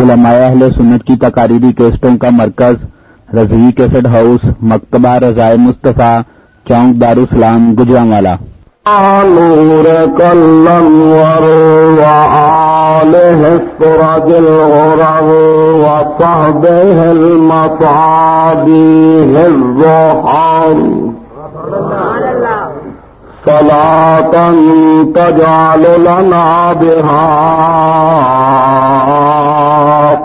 علماء اہل سنت کی تقاریری کیسٹوں کا مرکز، رضوی کیسٹ ہاؤس، مکتبہ رضائے مصطفیٰ، چونک دارالسلام گجرا والا نور وصحبه المصابيح الظهر صلاة تجعل لنا بها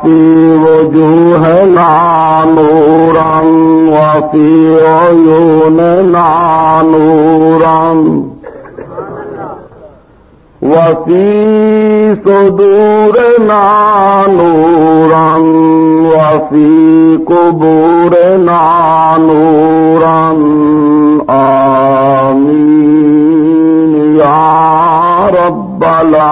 في وجوهنا نورا وفي عيوننا نورا. وفي صدورنا نورا وفي قبورنا نورا. آمين يا رب العالمين.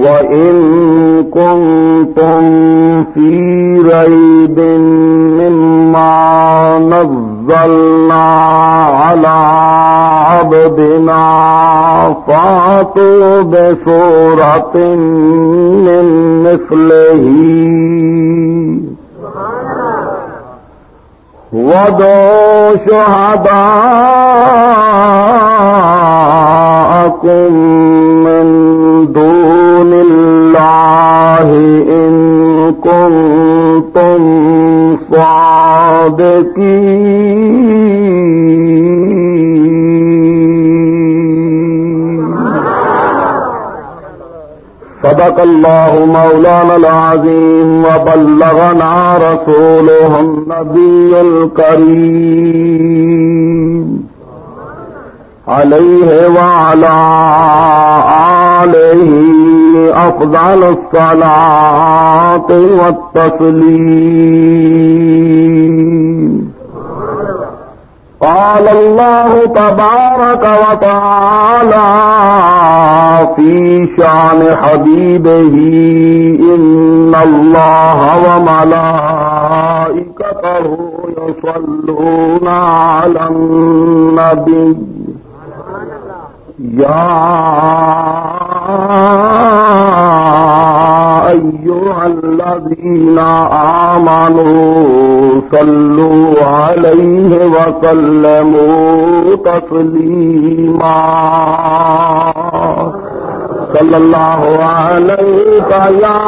وإن كنتم في ريب مما نزلنا على عبدنا فاتوا بسورة من مثله ودوا شهداءكم من دون الله إن كنتم صادقين صدق الله مولانا العظيم وبلغنا رسوله النبي الكريم عليه وعلى آله أفضل الصلاة والتسليم قال الله تبارك وتعالى في شان حبيبه إن الله وملائكته يصلون على النبي يا أيها الذين آمنوا صلوا عليه وسلموا تسليما. صلى الله عليك يا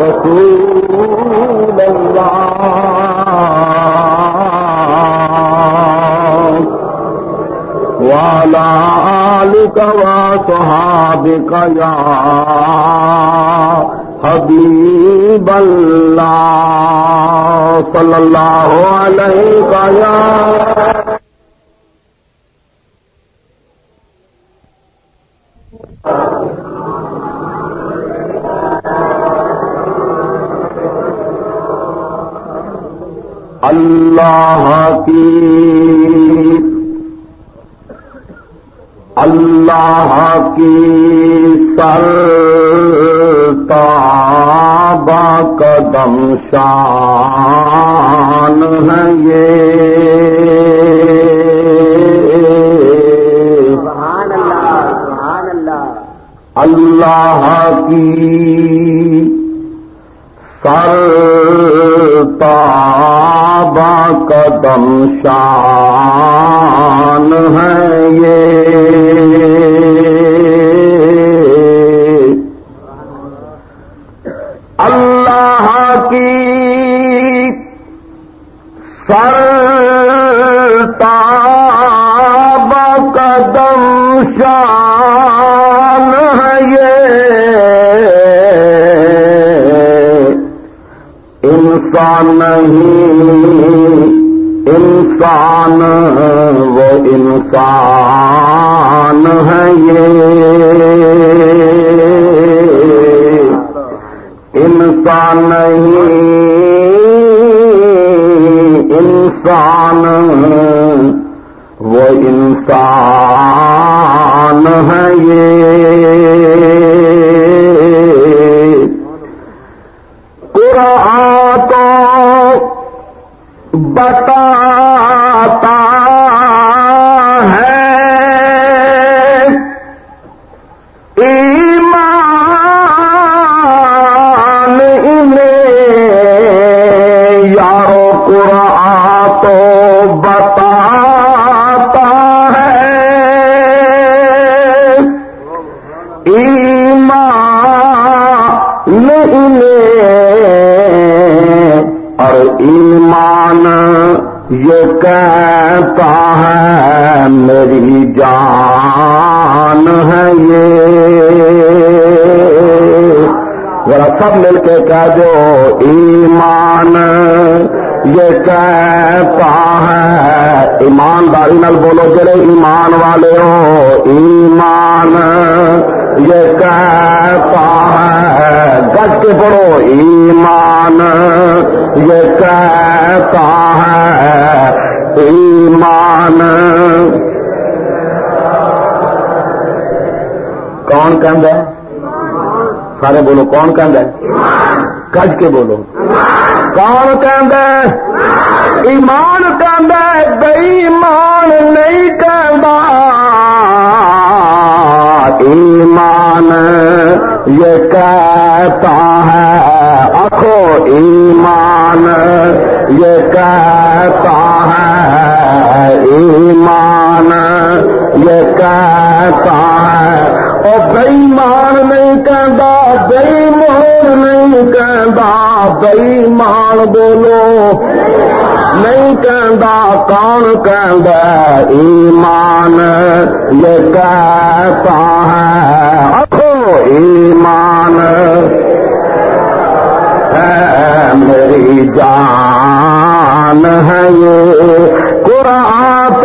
رسول الله. وعلى آلك وصحابك يا حبيب الله. صلى الله عليك يا اللہ کی اللہ کی سر تابا قدم شان ہے یہ۔ سبحان اللہ سبحان اللہ اللہ کی سر تابا قدم شان ہے یہ۔ اللہ کی سر تابا قدم انسان نہیں۔ انسان وہ انسان ہے یہ۔ انسان نہیں۔ انسان وہ انسان ہے یہ۔ قرآن کو بتاتا جان ہے یہ۔ ذرا سب مل کے کہہ دو، ایمان یہ کہتا ہے۔ ایمانداری نل بولو، جڑے ایمان والے ہو، ایمان یہ کہتا ہے۔ گج کے پڑھو، ایمان یہ کہتا ہے۔ ایمان کون کہ سارے بولو، کون کہ گج کے بولو۔ کون کہ ایمان کہ بےمان نہیں کہ ایمان یہ کہتا ہے آخو ایمان یہ کہتا ہے۔ ایمان یہ کہتا ہے اور بےمان نہیں کہتا بےمان نہیں کہتا بےمان بولو نہیں کہندا کون کہندا ایمان یہ کہتا ہے آخو ایمان ہے میری جان ہے یہ قرآن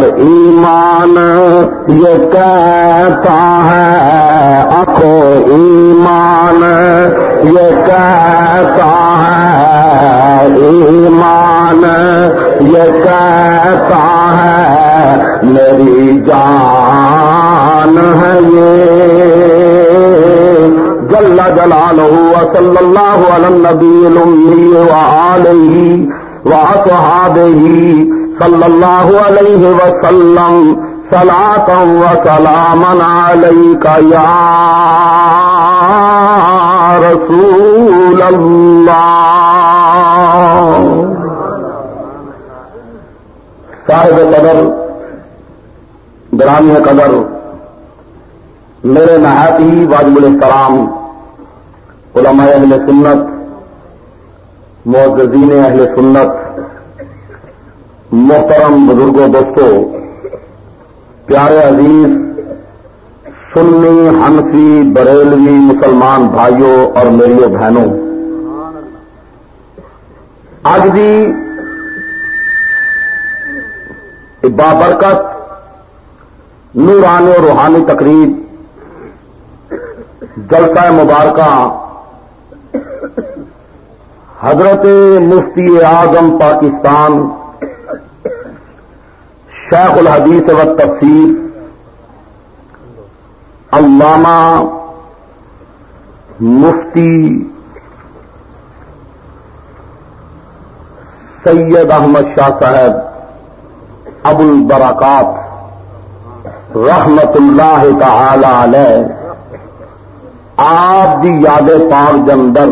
اور ایمان یہ کہتا ہے آخو ایمان یہ کہتا ہے، ایمان یہ کہتا ہے، میری جان ہے یہ۔ جل جلالہ وصلی اللہ علی النبی الامی وآلہ وأصحابه صلى الله عليه وسلم، صلاة وسلاما عليك يا رسول الله. صاحب قدر، گرامی قدر، میرے نہایت ہی واجب الاحترام، علماء اہل سنت، معززین اہل سنت محترم بزرگوں دوستوں پیارے عزیز، سنی ہنفی بریلوی مسلمان بھائیوں اور میریوں بہنوں، آج بھی بابرکت نورانی اور روحانی تقریب، جلسہ مبارکہ حضرت مفتی اعظم پاکستان شیخ الحدیث و تفسیر علامہ مفتی سید احمد شاہ صاحب ابو البرکات رحمت اللہ تعالی علیہ، آپ دی یاد پاک جندر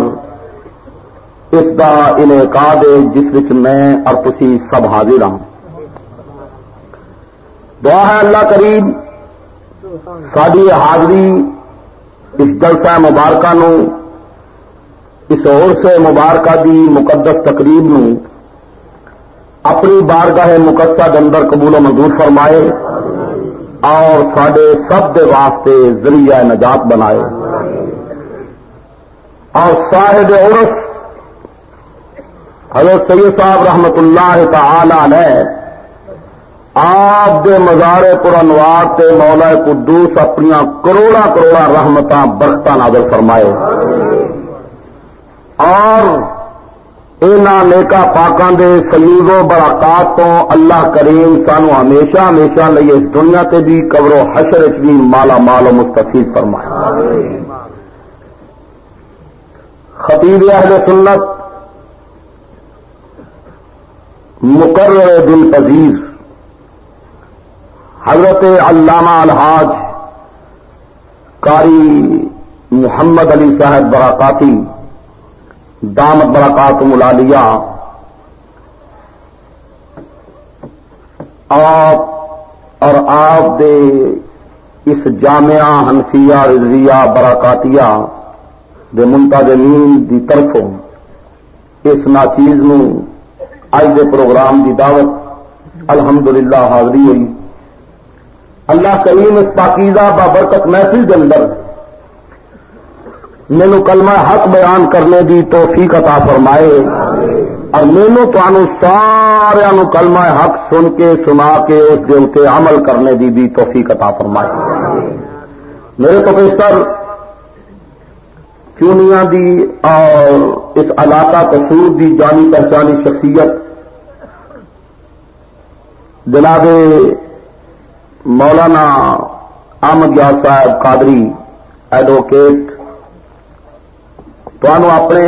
اس کا انعقاد ہے جس میں اور تسی سب حاضر ہوں دعا ہے اللہ کریم، ساری حاضری اس جلسہ مبارکہ نو، اس اور سے مبارکہ دی مقدس تقریب نو اپنی بارگاہ مقدسہ اندر قبول و منظور فرمائے اور سڈے سب دے واسطے ذریعہ نجات بنائے۔ اور صاحب عرف حضرت سید صاحب رحمت اللہ تعالی نے آپ دے مزارے پورنوار تے مولا قدوس اپنی کروڑا کروڑا رحمت برکت نازل فرمائے۔ اور نیکا پاکوں دے فیوز و براکات تو اللہ کریم سانو ہمیشہ ہمیشہ لیے اس دنیا تے بھی قبر و حشر بھی مالا مال و مستفید فرمائے۔ خطیب اہل سنت مقرر دل پذیر حضرت علامہ الحاج کاری محمد علی صاحب براکاتی دامت برکات ملالیہ۔ آپ اور آپ دے اس جامعہ ہنفیہ رضویہ براکاتیہ دے منتظمین دی طرفوں اس ناچیز نو اج دے پروگرام دی دعوت الحمدللہ حاضری ہوئی۔ اللہ کریم اس پاکیزہ بابرکت محفل کے اندر مینو کلمہ حق بیان کرنے دی توفیق عطا فرمائے اور مینو تو سارا کلمہ حق سن کے سنا کے اس دن کے عمل کرنے دی بھی توفیق عطا فرمائے۔ میرے پروفیسر چونیا دی اور اس علاقہ قصور دی جانی پہچانی شخصیت جناب مولانا احمد یاد صاحب قادری ایڈوکیٹ تو اپنے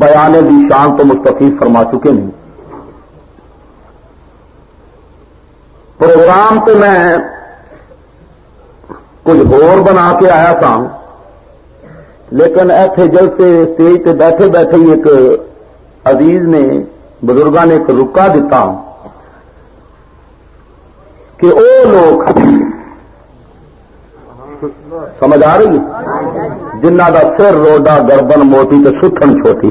بیانے کی شان تو مستفید فرما چکے ہیں۔ پروگرام تو میں کچھ ہور بنا کے آیا تھا، لیکن ایتھے جل سے اسٹیج پہ بیٹھے بیٹھے ہی ایک عزیز نے بزرگوں نے ایک رکا دیتا کہ وہ لوگ سمجھ آ رہی جنہ کا سر روڈا گربن موٹی تو ستھن چھوٹی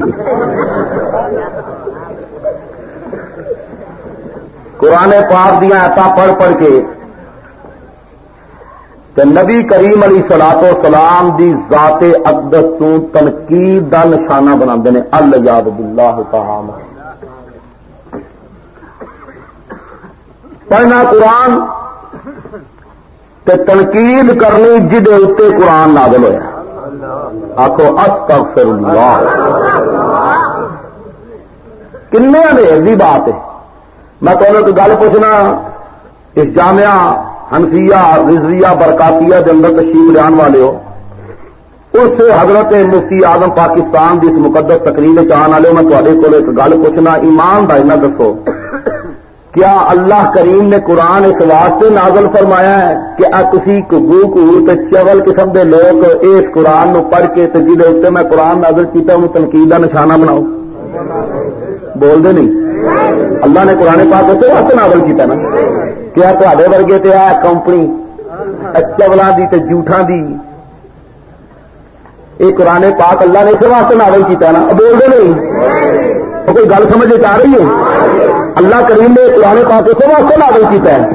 قرآن پاک دیا ایسا پڑھ پڑھ کے کہ نبی کریم علی سلاط و سلام دی ذات اقدس تنقید کا نشانہ بنا الجاد بلّہ تعالی۔ پڑھنا قرآن تے تنقید کرنی جہد اتنے قرآن نازل ہوا آخو استغفر اللہ کنے دی بات ہے۔ میں تو گل پوچھنا، اس جامعہ ہنفیا رضویہ، برکاتیہ کے اندر تشریف لیا والے ہو، اس حضرت مفتی آدم پاکستان کی اس مقدس تقریر چاہنے والے میں تے کو ایک گل پوچھنا، ایمان کا دسو۔ کیا اللہ کریم نے قرآن اس واسطے نازل فرمایا ہے کہ کسی گو کو چول قسم کے لوگ اس قرآن نو پڑھ کے جی اتنے میں قرآن نازل کیا انہوں تنقید کا نشانہ بناؤ۔ بول دے نہیں؟ اللہ نے قرآن پاک اس واسطے نازل کیا نا کیا تے ورگے تے آ کمپنی چولہ دی تے جھوٹاں دی۔ یہ قرآن پاک اللہ نے اس واسطے نازل کیا نا۔ بول دے نہیں؟ کوئی گل سمجھ آ رہی ہے؟ اللہ کریم نے قرآن پاک کو واسطے نادل کیتا ہے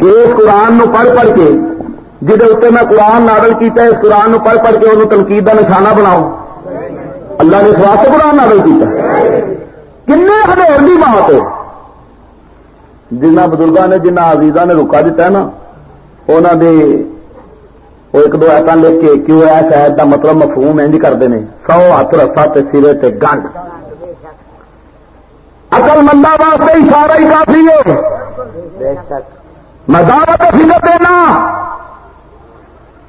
کہ اس قرآن نو پڑھ پڑھ کے جہد اتنے میں قرآن نادل کیتا ہے، اس قرآن نو پڑھ پڑھ کے انہوں تنقید کا نشانہ بناؤ۔ اللہ نے اس واسطے قرآن نادل کیتا ہے۔ کن ہزار کی بات ہے جنہ بزرگوں نے، جنہ عزیزا نے رکا دیتا ہے نا انہوں نے وہ ایک دو ایسا لکھ کے کیوں ایس ایت کا مطلب مفہوم انج کرتے ہیں سو ہاتھ رسا سرے تے گنڈ۔ عقل مندہ واسطے اشارہ ہی کافی ہے۔ میں دعوت فکر دینا۔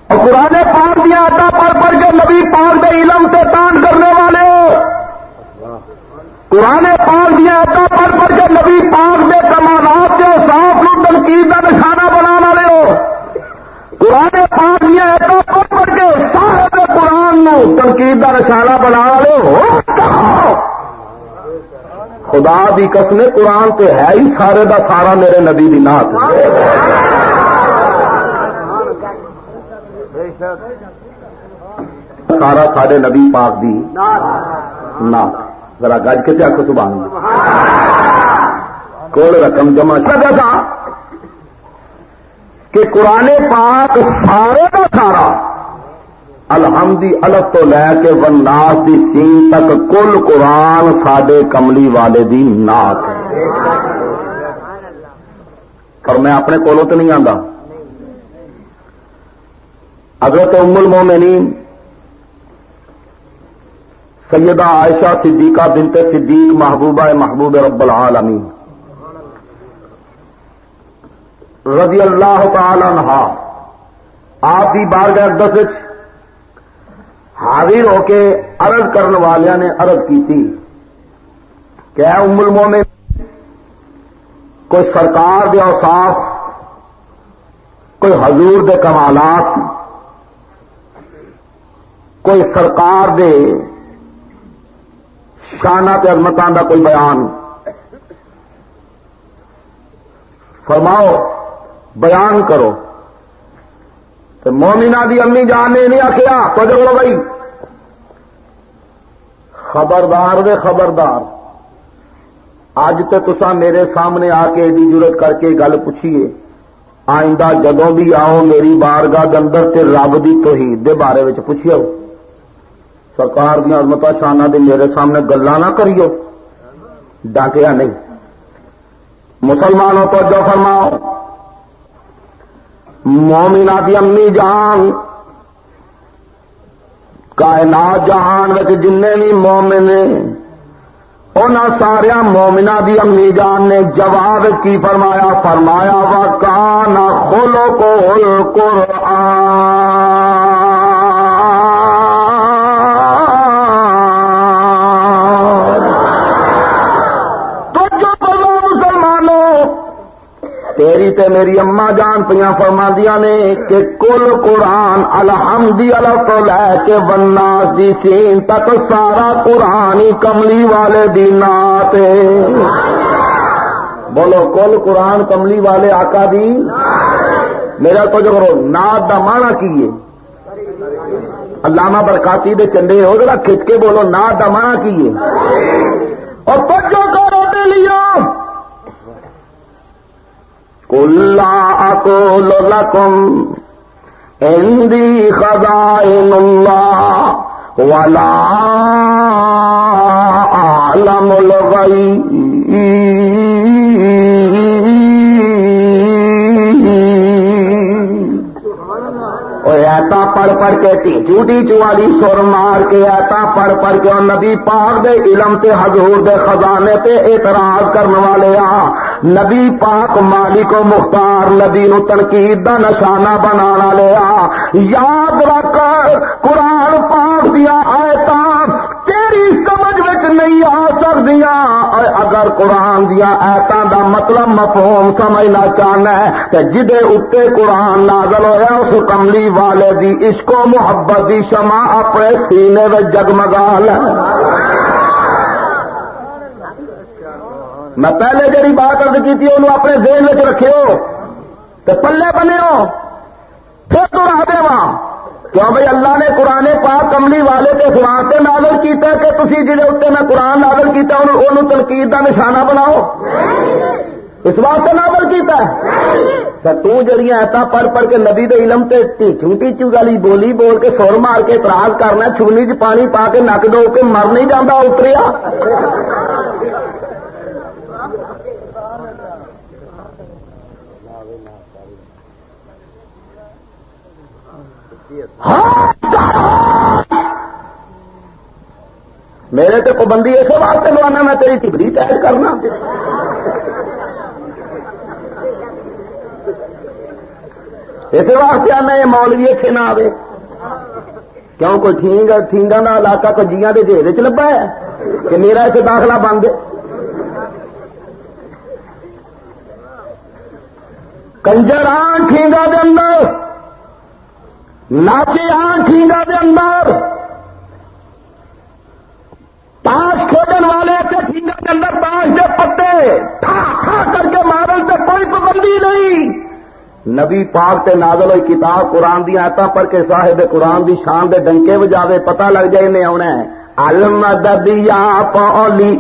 اور قرآن پاک دیا آتا پڑھ پڑھ کے نبی پاک دے علم سے تان کرنے والے۔ ہو قرآن پاک دیا آتا پڑھ پڑھ کے نبی پاک دے کمانات کے صاف نو تنقید کا نشانہ بنا والے ہو۔ قرآن پاک دیا آتا پڑھ پڑھ کے صاحب قرآن نو تنقید کا نشانہ بنا والے ہو۔ خدا دی قسم قرآن تے ہے ہی سارے دا سارا میرے نبی دی نات سارا سارے نبی پاک دی نہ ذرا گج کے آخو سبحان اللہ۔ کول رقم جمع تھا کہ قرآن پاک سارے کا سارا۔ الحمدی الگ تو لے کے وناس دی سین تک کل قرآن سڈے کملی والے دی نات پر میں اپنے کولوں تو نہیں آتا حضرت ام المومنین، سیدہ عائشہ صدیقہ بنت صدیق محبوبہ محبوب رب العالمین۔ رضی اللہ تعالی عنہ آپ کی بار دس حاضر ہو کے عرض کرنے والوں نے عرض کی تھی کہ ام المومن کوئی سرکار دے اوصاف، کوئی حضور دے کمالات، کوئی سرکار دے شانہ عظمتان کا کوئی بیان۔ فرماؤ، بیان کرو۔ تو مومنا دی امی جان نے نہیں آخیا تو لو بھائی خبردار دے خبردار۔ اج تو تسا میرے سامنے آ کے ایڈی ضرورت کر کے گل پوچھیے۔ آئندہ جدو بھی آؤ میری بارگاہ اندر تے رب دی توحید دے بارے میں پوچھیو سرکار دیا عظمت شانہ دے میرے سامنے گلا نہ کریو۔ ڈاکیا نہیں۔ مسلمانوں کو جو فرماؤ۔ مومنا کی امی جان کائنات جہان جن بھی مومن ان سارا مومنا دی امی جان نے جواب کی فرمایا فرمایا وا کان کھولو کو تیری تے میری اما جان پہ فرما دیا نے کہ کل قرآن الحمدی اللہ تو لے کے بننا دی سین تک سارا قرآن ہی کملی والے دی نات بولو، کل قرآن کملی والے آقا دی؟ میرا کچھ کرو نات دا مانا کیے علامہ برکاتی دے چنڈے ہو، ذرا کھچ کے بولو نات دا مانا کیے اور پچو کرو دے لیا کلا اکول لکم اندی خزائن اللہ ولا عالم الغیب ایتا پڑھ پڑھ کے ٹیچو ٹیچو والی سر مار کے ایتا پڑھ پڑھ کے اور نبی پاک دے علم تے حضور دے خزانے تے اعتراض کرنے والے آ۔ نبی پاک مالک و مختار نبی نو تنقید دا نشانہ بنا والے آ یاد رکھ، قرآن پاک دیا آیتا تیری سمجھ وچ نہیں آ سکتی اگر قرآن دیا ایتاں دا مطلب مفہوم سمجھنا چاہنا ہے تو جدے اتنے قرآن نازل ہوا اس کملی والے دی عشق و محبت دی شما اپنے سینے میں جگمگا لے۔ میں پہلے جی بات ارد کی انہوں اپنے ذہن میں رکھو تو پلے بنے پھر تو رہ دے کیوں بھائی اللہ نے قرآن پاک کملی والے کے سواستے نازل کیتا کہ تھی جی اتنے میں قرآن نازل کیتا انہوں تنقید کا نشانہ بناؤ۔ اس واسطے نازل کیتا ہے۔ تو جڑیاں ایسا پڑھ پڑھ کے نبی دے علم تے ٹیچو ٹیچو گالی بولی بول کے سور مار کے اعتراض کرنا چھونی چ پانی پا کے نک دو کے مر نہیں جانا اتریا۔ ہاں۔ میرے تو پابندی اسے واسطے لوانا میں تیری ٹبری تیار کرنا۔ اسی واسطے آنا یہ مولوی اتنے نہ آئے کیوں؟ کوئی ٹھینگ ٹھینگا کا علاقہ کوئی جیاں کے جہد چ لبا ہے۔ کہ میرا اتنے داخلہ بند کنجر آن ٹھینگا دے اندر۔ ناچے آن ٹھینگا دے اندر تاش کھودن والے ایسے ٹھینگا کے اندر تاش کے پتے کھا کر کے مارن سے کوئی پابندی نہیں۔ نبی پاک تے نازل ہوئی کتاب قرآن دی آتا پر کے صاحب قرآن دی شان دے ڈنکے بجاوے پتہ لگ جائے انہیں آنا ہے۔ المددیا پولی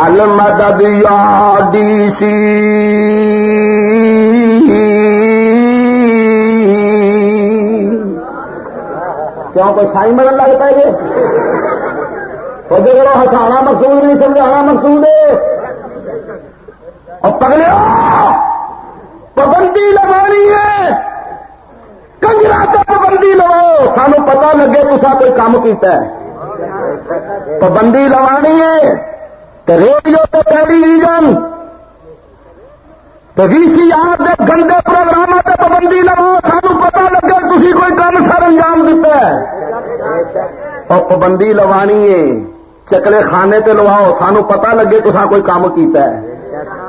المددیا ڈی سی کیوں کوئی سائی مرن لگ پائے گے؟ کرو ہسانا مقصود نہیں، سمجھانا مقصود ہے۔ اور پگلے پابندی لگانی ہے۔ کنجرا تو پابندی لواؤ سانو پتا لگے تصا کوئی کام کیتا ہے۔ پابندی لوانی ہے تو ریڈیو تو ٹیلی ویژن تو وی سی آر کے گندے پروگرام سے پابندی لگاؤ، سانو پتا لگے۔ تھی کوئی کام سر انجام دیتا ہے؟ اور پابندی لوانی ہے۔ چکلے خانے تے لواؤ۔ سانو پتا لگے تو کوئی کام کیتا ہے۔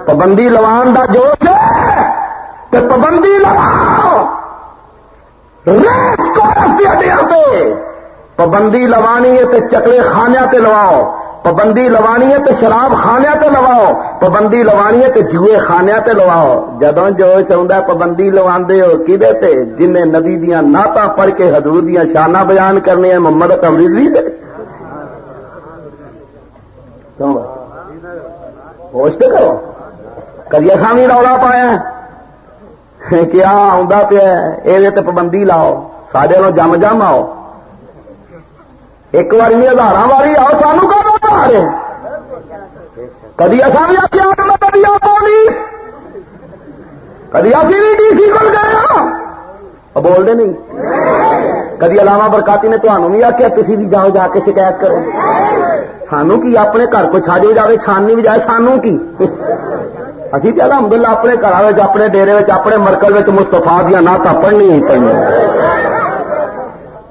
پابندی لوان دا جوش ہے۔ تو پابندی لواؤ۔ ریس کو پابندی لوانی ہے تو چکلے خانے تے لواؤ۔ پابندی لوانی ہے تو شراب خانے تے لواؤ، پابندی لوانی ہے تو جوئے خانے تے لواؤ۔ جدو جو چاہتا پابندی لوا ہو کدے تے؟ جن نبی دیا نعت پڑھ کے حضور دیا شانہ بیان کرنے ہیں، محمد کمری دے؟ ہوش تو کرو۔ کدی اصا بھی رولا پایا کیا آ پیا یہ پابندی لاؤ سارے جم جم آؤ۔ ایک بار ہزار باری آؤ سانو آ کا کدی اصا بھی آخیا میں کدی آپ کدی ابھی بھی ڈی سی کول گئے بولتے نہیں۔ کدی علامہ برکاتی نے تمہوں بھی آخیا تھی بھی جاؤ، جا کے شکایت کرو۔ سانو کی اپنے گھر کو چھاجو جائے چھاننی بھی جائے سانو کی۔ ابھی تو الحمد للہ اپنے گھر اپنے ڈیرے اپنے مرکز مستفا دیا نہ پڑھنی ہی پڑنی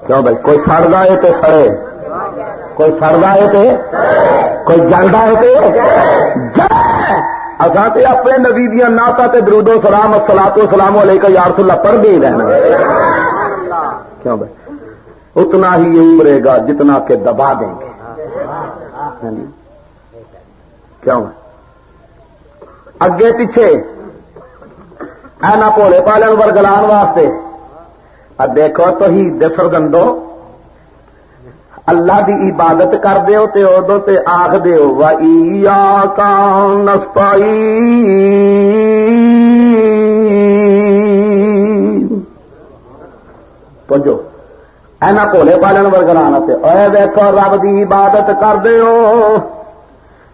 کیوں بھائی؟ کوئی سڑتا ہے تو سڑے۔ کوئی سڑتا ہے تو کوئی جانا ہے تو اصا اپنے نبی دیا ناتا تے درودو سلام سلا تو سلام والے کا یار سلا پڑھ دے رہنا کیوں بھائی؟ اتنا ہی یہ ابرے گا جتنا کہ دبا دیں گے۔ یعنی، کیوں اگے پیچھے اینا پولے پالن ورگلان واسطے۔ دیکھو تو ہی دسر گندو اللہ دی عبادت کر دیو تے ادو تے آخ دیو کا نسپائی پوجو، اینا کولے پالن ورگلانا تے اے دیکھو رب دی عبادت کر دیو۔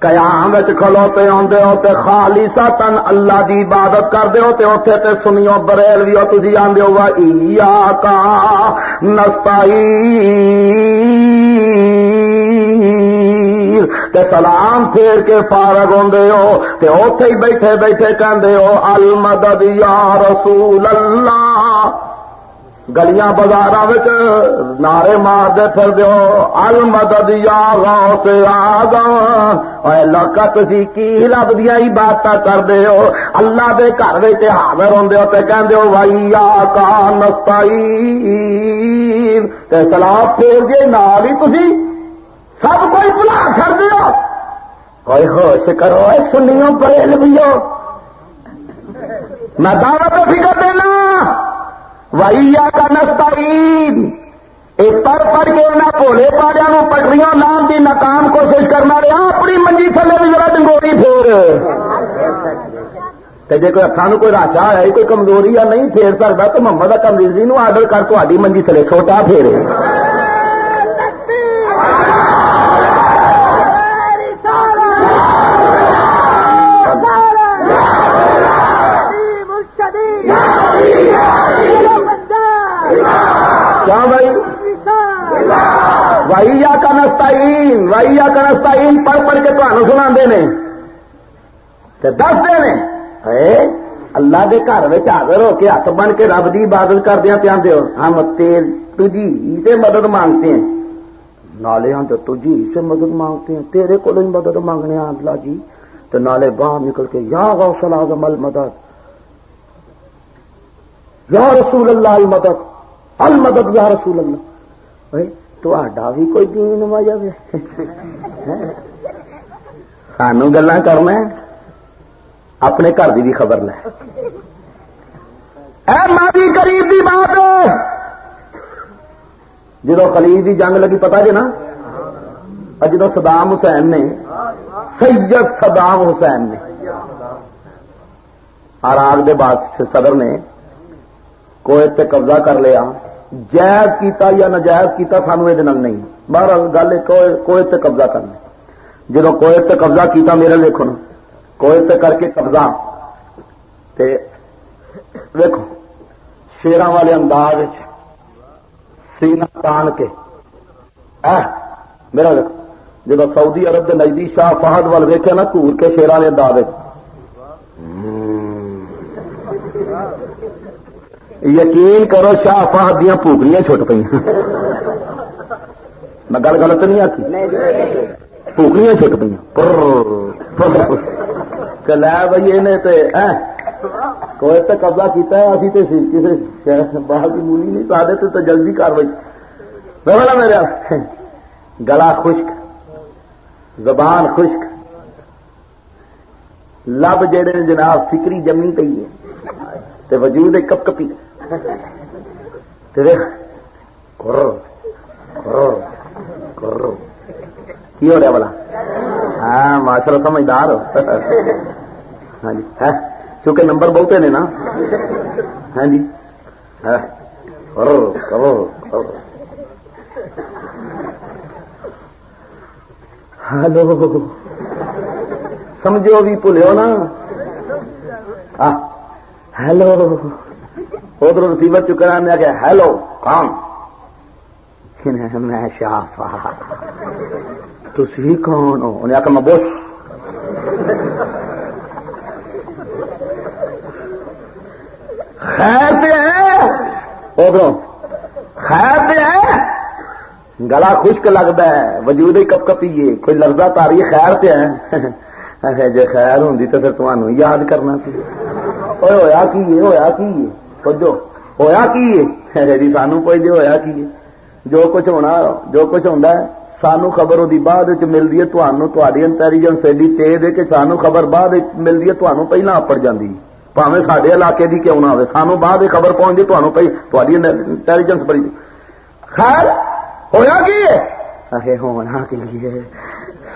قیام کھلوتے آدھے ہو تے خالی ساتن اللہ دی عبادت کر دے تے اوتھے تے سنیو بریل بھی تھی آدھے ہو کا نستائی تے سلام پھیر کے فارغ ہوندے ہو تے اوتھے ہی بیٹھے بیٹھے کہندے ہو، المدد یا رسول اللہ۔ گلیاں بازار نعرے مار دے پھر دو المدد یا غوث آگا اے لکا تسی کی لب دیا ہی بات کر دے ہو؟ اللہ دے گھر وچ حاضر ہوندے ہو تے کہندے ہو ویا کا نستعین تے سلام پھیر دے نال ہی تسی سب کوئی بلا کر دیو کوئی ہوش کرو اے سنیوں پریل بیو میں دعوت فکر دینا۔ وائیا کا نستعین ایک پر پڑھ کے انہیں بھولے پاڑیا پٹریاں لان کی ناکام کوشش کرنا رہا اپنی منجی تھلے بھی ذرا ڈنگوری پھیر۔ جی کوئی سان کوئی راچا ہے، کوئی کمزوری یا نہیں پھیر سکتا تو محمد کمریزی نو آڈر کر تاری منجی تھلے چھوٹا پھیرے۔ وائیا کا نستعین وائیا کا نستعین پڑھ پڑھ کے تمہیں سنا دے دس دے اللہ کے گھر حاضر ہو کے ہاتھ بن کے رب کی عبادت کردیا پہ آدھے ہو ہم تجھی سے مدد مانگتے ہیں نالے ہم تو تجھی سے مدد مانگتے ہیں تیرے کو مدد مانگنے اللہ جی تو نالے باہر نکل کے یا غوث العظم المدد یا رسول اللہ المدد المدد یا رسول اللہ بھی کوئی دین سانو گلا کرنا اپنے گھر کی بھی خبر لے اے قریب کی بات جدو خلیج کی جنگ لگی پتا جی نا جدو صدام حسین نے سید صدام حسین نے آراگ دے بعد صدر نے کویت تے قبضہ کر لیا جائز کیتا یا نجائز کیتا سانو یہ نہیں۔ باہر گل کویت تے قبضہ کرنا جدو کویت تے قبضہ کیتا میرے دیکھو نا کویت تے کر کے قبضہ۔ تے دیکھو شیران والے انداز سینا تان کے۔ میرا دیکھو جب سعودی عرب کے نزدیک شاہ فہد وال ویکیا نا گور کے شیران والے انداز یقین کرو شاہ فہد دیا پوکریاں چھٹ پہ میں گل غلط نہیں آتی پوکریاں چھٹ پہ لے بھائی یہ کوئی تو قبضہ کیتا ہے ابھی تو کسی باہر کی مولی نہیں پا دیتے تو جلدی کاروائی۔ بولا میرا ہاں، گلا خشک، زبان خشک۔ لب جڑے جناب فکری جمی پی ہے وجود کپ کپی۔ تو دیکھ کرو کرو کرو کی ہو رہا بلا ہاں ماشاء اللہ سمجھدار ہو۔ ہاں جی ہاں۔ کیونکہ نمبر بہتے نے نا۔ ہاں جی۔ ہاں۔ کرو کرو کرو ہلو۔ سمجھو بھی بھولو نا۔ ہیلو ادھر ریسیور چکا میں آ ہیلو کون؟ میں شاف تھی کون ہو؟ انہیں آخر میں بوش خیر پہ ہے۔ ادھر خیر پہ ہے۔ گلا خشک لگتا ہے، وجود کپ کپیے کوئی لگتا تاری خیر پہ ہے۔ جی خیر ہوں تو پھر تمہوں یاد کرنا سی۔ ہوا کی ہوا کی پوجو ہوا کی جی سانو پوجے ہوا کی جو کچھ ہونا جو کچھ ہوتا ہے سانو خبر وہ بعد ملتی ہے تاری انٹیلیجنس ایڈی تیز ہے کہ سانو خبر بعد ملتی ہے تمہوں پہلے اپڑ جاتی پاوے سڈے علاقے کی کیوں نہ ہو سانو بعد خبر پہنچ جی تمہیں پی تاری انٹیلیجنس بڑی خیر ہوا کی ہونا کی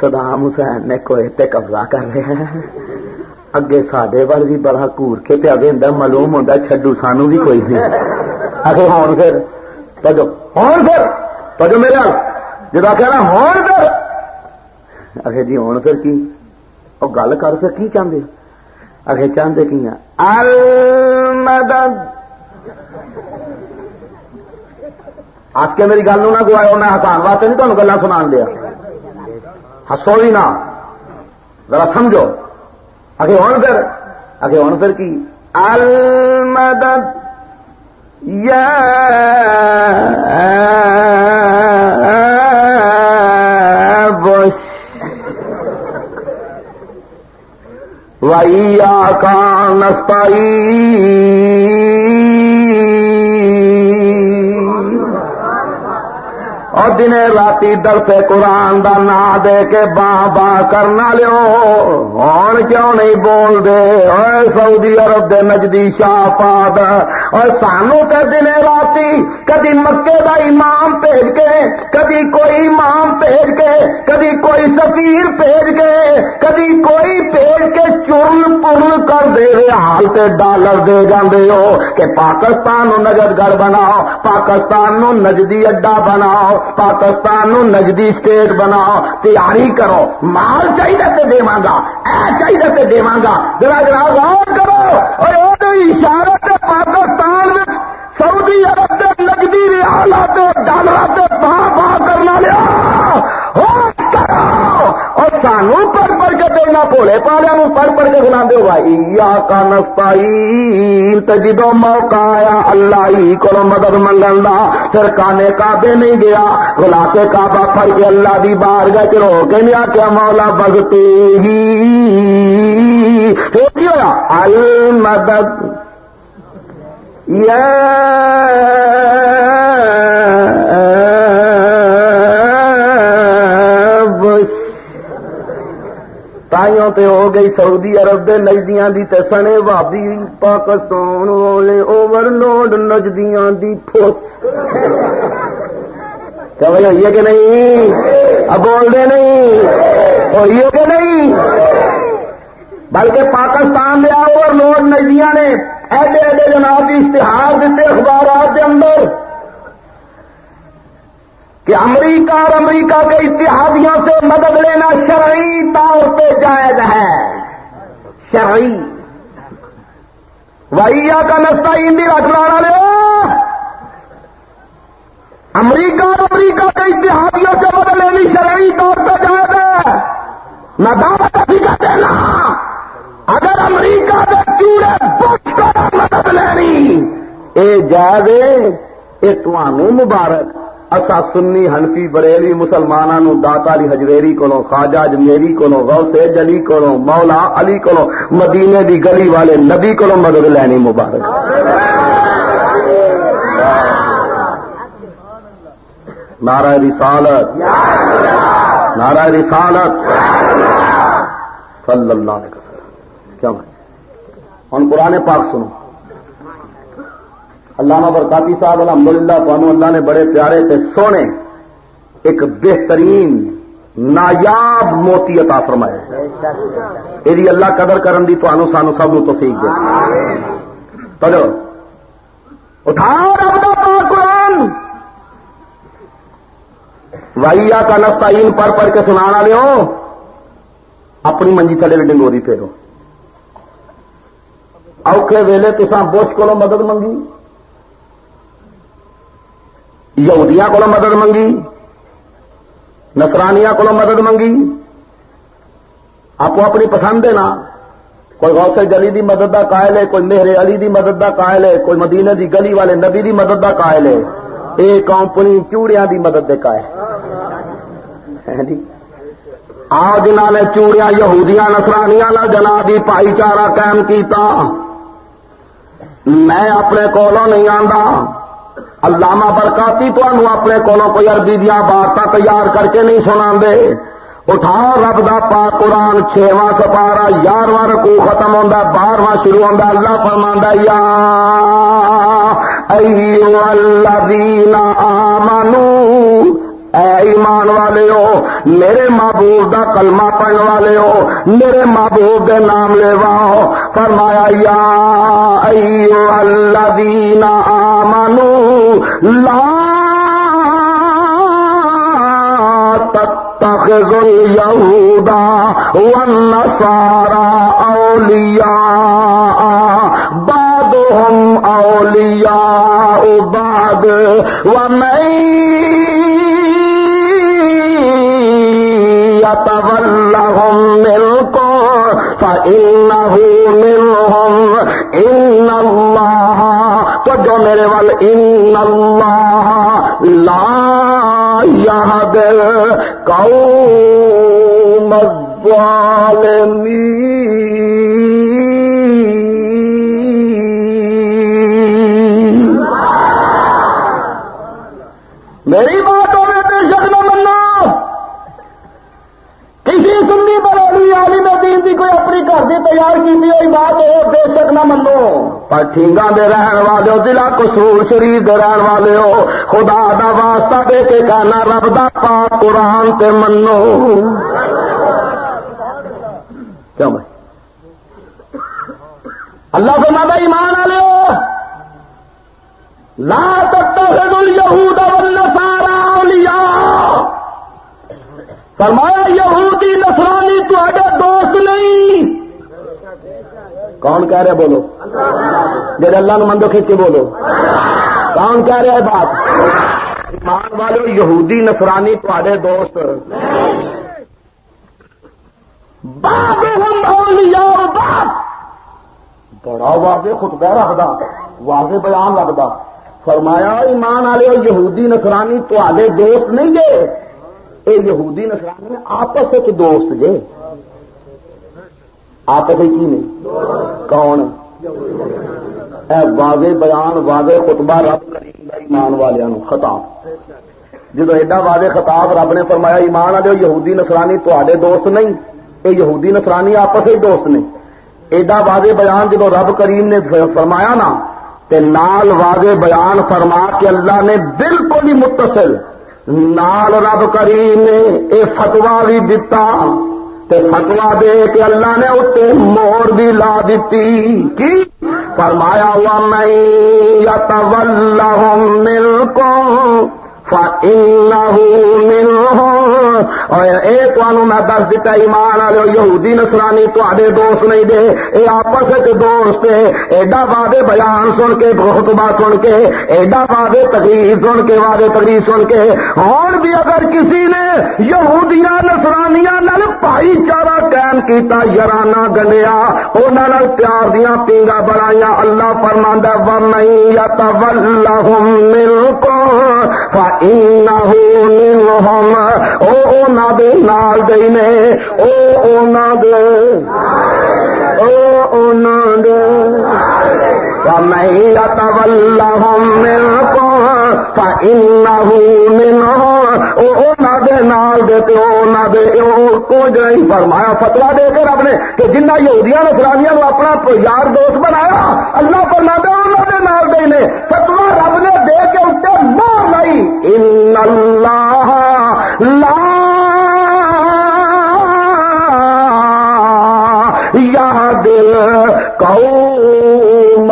سدام حسین نے کوئی قبضہ کر رہے ہیں اگے سڈے وال بھی بڑا گور کے پیا ہوں معلوم ہوتا چڈو سانو بھی کوئی نہیں آخر ہون پھر پجو ہون پھر پجو میرے جب آ کہنا ہون پھر آخر جی ہون پھر کی وہ گل کر پھر کی چاہتے اگے چاہتے کی المدد آج کے میری گل نہ گواؤ میں ہسان واسطے نہیں تمہیں گلا سنا دیا ہسو بھی نہ ذرا سمجھو اگے آن کر اگے آن کر کی۔ المدد یا کا نستعین۔ اور دن رات درس قرآن دا نا دے کے با با کرنا لو ہوں کیوں نہیں بول دے؟ اور سعودی عرب دے نجدی شاہ پاد۔ اور سانو تے دن رات کدی مکے دا امام بھیج کے، کدی کوئی امام بھیج کے، کدی کوئی سفیر بھیج کے، کدی کوئی بھیج کے چرل پرل کر دے حال تے ڈالر دے جاندے ہو کہ پاکستان نو نجد گڑھ بناؤ، پاکستان نو نجدی اڈا بناؤ۔ پاکستان نو نجدی اسٹیٹ بناؤ، تیاری کرو۔ مال چاہیے تو دے گا ای چاہیے تو دے گا جرا جرا غور کرو۔ اور وہ اشارہ پاکستان سعودی عرب کے نجدی ریال ڈالر باہ باہ کرنا لیا سانو پڑھ پڑھ کے دینا بھولے پالیا پڑھ پڑھ کے سنا دو بھائی۔ یا کا نستا جدو موقع آیا، اللہ ہی کو مدد منگن دا پھر کانے کعبے نہیں گیا گلا کے کعبہ پڑ کے اللہ دی بار گئے رو کے نہیں آ مولا بگتے ہی۔ پھر ہوا المدد۔ یا ساریاں تے ہو گئی سعودی عرب دے نجدیاں دی تے سنے بھابی پاکستان والے اوور لوڈ نجدیاں دی پھوس کیا بھائی ہوئی ہے کہ نہیں اب بول دے نہیں ہوئی ہے کہ نہیں بلکہ پاکستان دیا اوور لوڈ نجدیاں نے ایڈے ایڈے جناب اشتہار دیتے اخبارات کے اندر کہ امریکہ اور امریکہ کے اتحادیوں سے مدد لینا شرعی طور پہ جائز ہے۔ شرعی۔ ویا کا نستا ہندی رکھ لانا امریکہ اور امریکہ کے اتحادیوں سے مدد لینی شرعی طور پہ جائز ہے۔ نہ دعوت کا دینا۔ اگر امریکہ کے چوڑے بچ کر مدد لینی، اے جائز اے تمہوں مبارک۔ اصا سنی ہنفی بریلی مسلمانوں داتا علی ہجویری کو خواجہ جمیری کو غوث جلی کو مولا علی کو مدینے دی گلی والے نبی کو مدد لینی مبارک۔ نارا رسالت۔ نارا رسالت۔ صلی اللہ علیہ وسلم۔ کیا ہوں قرآن پاک سنو۔ علامہ برکاتی صاحب الحمد للہ تمہوں اللہ نے بڑے پیارے تھے سونے ایک بہترین نایاب موتی عطا فرمایا یہ اللہ قدر کرن دی تو سانو سب تو سیکھ دے۔ چلو اٹھاؤ رب دا پاک قرآن۔ وائیا کا نستعین پڑھ پڑھ کے سنا لو اپنی منجی تھلے بھی ڈنگوری پھیرو۔ اوکھے ویلے تسا بوش کو مدد منگی۔ یہودیاں کو مدد منگی نسرانیاں کو مدد منگی۔ آپ اپنی پسند ہے نا؟ کوئی غوث جلی دی مدد کا قائل ہے، کوئی مہر علی دی مدد کا قائل ہے، کوئی مدینے دی گلی والے نبی دی مدد کا قائل ہے۔ یہ کمپنی چوڑیاں دی مدد دے قائل۔ ہاں جی؟ آؤ جنہ نے چوڑیاں یہودیاں نسرانیاں جنابی بھائی چارہ قائم کیتا، میں اپنے کولوں نہیں آتا علامہ برکاتی تو اپنے کولوں کوئی عربی دیا بات تیار کر کے نہیں سنا دے اٹھاؤ رب دا پاک قرآن چھواں سپارا یارواں رکو ختم ہوتا بارواں شروع ہوتا اللہ فرما یا ایو الذین آمنو اے ایمان والے ہو میرے محبوب دا کلمہ پڑھنے والے ہو میرے محبوب دے نام لے واؤ۔ فرمایا، یا ایو الذین آمنو، لا تتخذوا اليهود والنصارى أولياء، بعضهم أولياء بعض ومن فَإِنَّهُ مِنْهُمْ إِنَّ اللَّهَ تو جو میرے وال ان اللہ لا یاد قوم الظالمین گھر کی تیار کی ہوئی بات ہو بے شک نہ منو۔ پر ٹھیگا دے رہن والے ہو، ضلع قصور شریف دے رہن والے ہو، خدا دا واسطہ دے کے کہنا رب دا پاک قرآن تے منو۔ کیوں بھائی اللہ کو مانا ایمان والے ہو۔ لا تتخذوا اليهود والنصارى اولیاء فرمایا، یہودی نصرانی تو دوست نہیں۔ کون کہہ رہے بولو؟ جب اللہ نے مندو کھینچ کے بولو۔ کون کہہ رہے بات ایمان والو، یہودی، نصرانی تے دوست۔ بڑا واضح خطبہ رکھتا واضح بیان لگتا فرمایا، ایمان والے، یہودی، نصرانی تے دوست نہیں گے یہ یہودی نسرانی آپس دوست جے۔ آپس کی نہیں کون؟ اے واضح بیان، واضح خطبہ رب کریم ایمان والوں خطاب۔ جدو ایڈا واضح خطاب رب نے فرمایا، ایمان والے یہودی نسرانی تے دوست نہیں۔ یہ یہودی نسرانی آپس ہی دوست نے۔ ایڈا واضح بیان جب رب کریم نے فرمایا نا، تے نال واضح بیان فرما کے اللہ نے بالکل ہی متصل۔ نال رب کریم نے یہ فتوا بھی دتا۔ تے فتوا دے کے اللہ نے اتنے مور بھی لا دیتی۔ کی؟ فرمایا ہوا میں یا مل کو میں دس دتا ایمان والے یہودی نسرانی تے دوست نہیں دے۔ یہ آپس دوست ایڈا وعدے بیان سن کے، خطبہ سن کے، ایڈا وعدے تقریر سن کے وعدے تقریر سن کے۔ اور بھی اگر کسی نے یہودیاں نسرانیاں نل بھائی چارہ قائم کیتا، یارانہ گنڈیا انہوں پیار دیا پینگا بڑھائیا اللہ فرماندہ و نہیں یا تو مل دے نال دے نے او دے او دے میں يتولهم منكم فإنه منهم او دے نال دے تے او دے او کو نہیں فرمایا فتوا دے کے رب نے کہ جنہ یہودیاں نصرانیاں نو اپنا یار دوست بنایا اللہ فرما دے انہاں دے نال دے نے فتوا رب نے دے کے اوتے مہر لائی ان اللہ لا قوم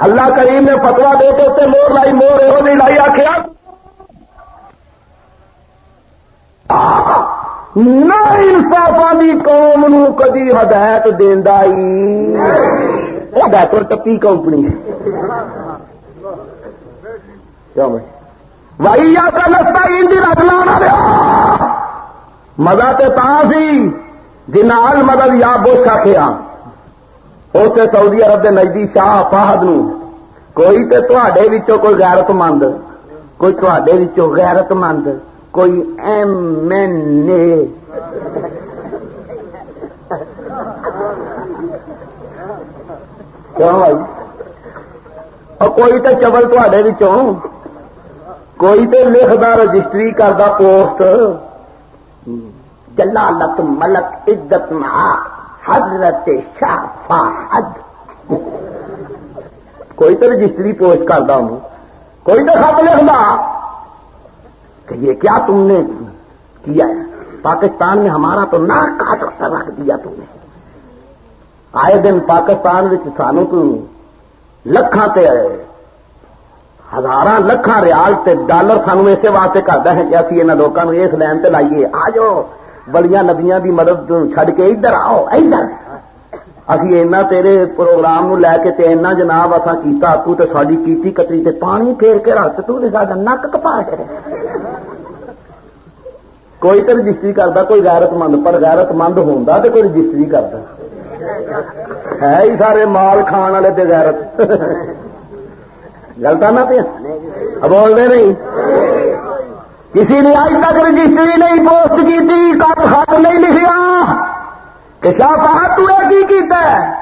اللہ کریم نے فتوا دے کے اتنے مور لائی، مور یہ نہیں لائی آخیا نہ انصاف کی قوم نو کدی ہدایت دینا ہدایت ٹپی کمپنی بھائی یا کا لستا ان رب لا مزہ تو تا سی جنال مدد یا بوش آخیا اسے سعودی عرب کے نزدیک شاہ فاہد نو۔ کوئی تے کوئی غیرت مند کوئی تے غیرت مند کوئی ایم این اے۔ کیوں بھائی؟ اور کوئی تو چبل تے کوئی تو لکھتا رجسٹری کرتا پوسٹ۔ جلالت ملک عزت مہا حضرت شاہ فاحد کوئی تو رجسٹری پوسٹ کرتا ہوں۔ کوئی تو خط لکھتا کہ یہ کیا تم نے کیا ہے؟ پاکستان میں ہمارا تو ناک کاٹ رکھ دیا تم نے۔ آئے دن پاکستان سانو تو لکھان تے ہزار لکھان ریال تے ڈالر سانو اسے واسطے کرتا ہے کہ اسی یہاں لوگوں اس لائن تے لائیے۔ آ جاؤ بڑی نبیاں دی مدد چھڈ کے ادھر آؤ، ادھر۔ اسی اینا تیرے پروگرام نو لے کے تے اینا جناب اسا کیتا، تو تے ساڈی کیتی کتری تے پانی پھیر کے رکھ، تو تے ساڈا نک کپا کے کوئی تو رجسٹری کرتا کوئی غیرت مند پر غیرت مند ہوندا تے کوئی رجسٹری کرتا ہے ہی سارے مال کھان والے تے غیرت۔ گلتا نہ پیا۔ بولتے نہیں۔ کسی نے آج تک رجسٹری نہیں پوسٹ کی تھی کب خط نہیں لکھا کہ شاہ صاحب تو کی کیتا ہے۔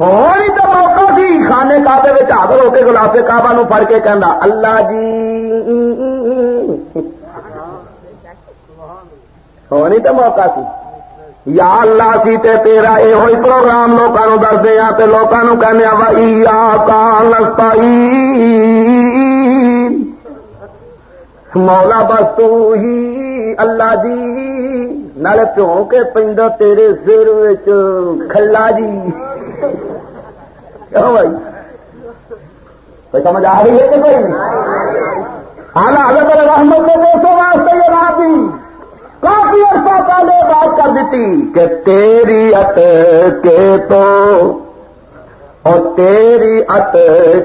ہونی تو موقع سی۔ خانے کعبے میں حاضر ہو کے گلاف کعبہ نو پڑھ کے کہنا اللہ جی۔ ہونی تو موقع سی۔ یا اللہ سی تے تیرا یہ ہوئی پروگرام لوگوں دس دیا تے لوگوں کہنے وا کا نستا مولا بس تو ہی اللہ جی نال پیوں کے پہ تیرے سر کھلا جی۔ کیوں بھائی جی؟ کوئی سمجھ آ رہی ہے کہ کوئی نہیں حضرت رحمت کے دوستوں واسطے یہ بات کافی عرصہ پہلے بات کر دیتی کہ تیری ات کے تو اور تیری ات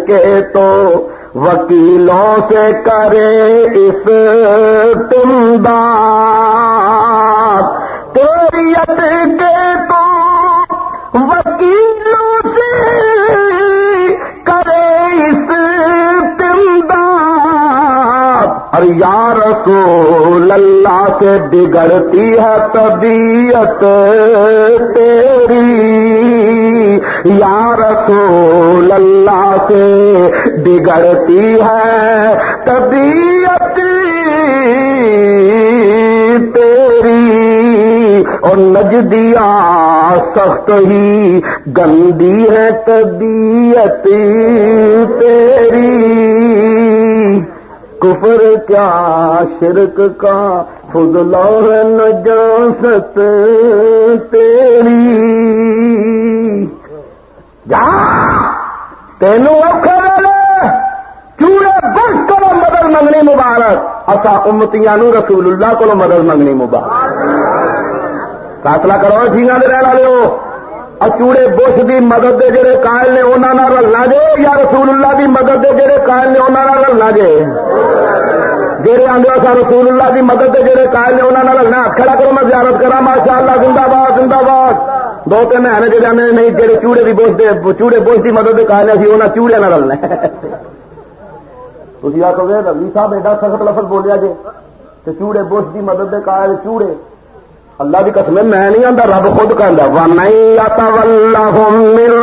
کے تو وکیلوں سے کرے اس تم بات۔ تیری ات کے تو وکیلوں اور یا رسول اللہ سے بگڑتی ہے طبیعت تیری۔ یا رسول اللہ سے بگڑتی ہے طبیعت تیری۔ اور نجدیا سخت ہی گندی ہے طبیعت تیری۔ کفر کیا، شرک کا فضلہ ہے نجاست تیری۔ جا تینوں اوکھا چوڑے بس کرو مدد منگنی مبارک۔ اصا امتیاں رسول اللہ کو مدد منگنی مبارک۔ فیصلہ کرو جھیگا دے رہن والے ہو چوڑے بش دی مدد دے جڑے قائل نے انہوں نے رلنا جے یا رسول اللہ دی مدد دے جڑے قائل نے انہوں نے رلنا جے؟ جہے آدھے سا رسول اللہ دی مدد دے جڑے قائل نے انہوں نے رلنا، کھڑا کرو، میں زیارت کرا ماشاء اللہ زندہ باد زندہ باد۔ دو تین ہیں جڑے آنے نہیں جہے چوڑے کی بوش دے، چوڑے بوش کی مدد دے قائل سی انہیں چوڑے نہ رلنا۔ تھی آخو گے ربی صاحب ایڈا سخت لفظ بولیا جی تو چوڑے بوش کی مدد دے قائل چوڑے۔ اللہ کی قسم میں نہیں آتا رب خود کہہ ون آتا ولہ مل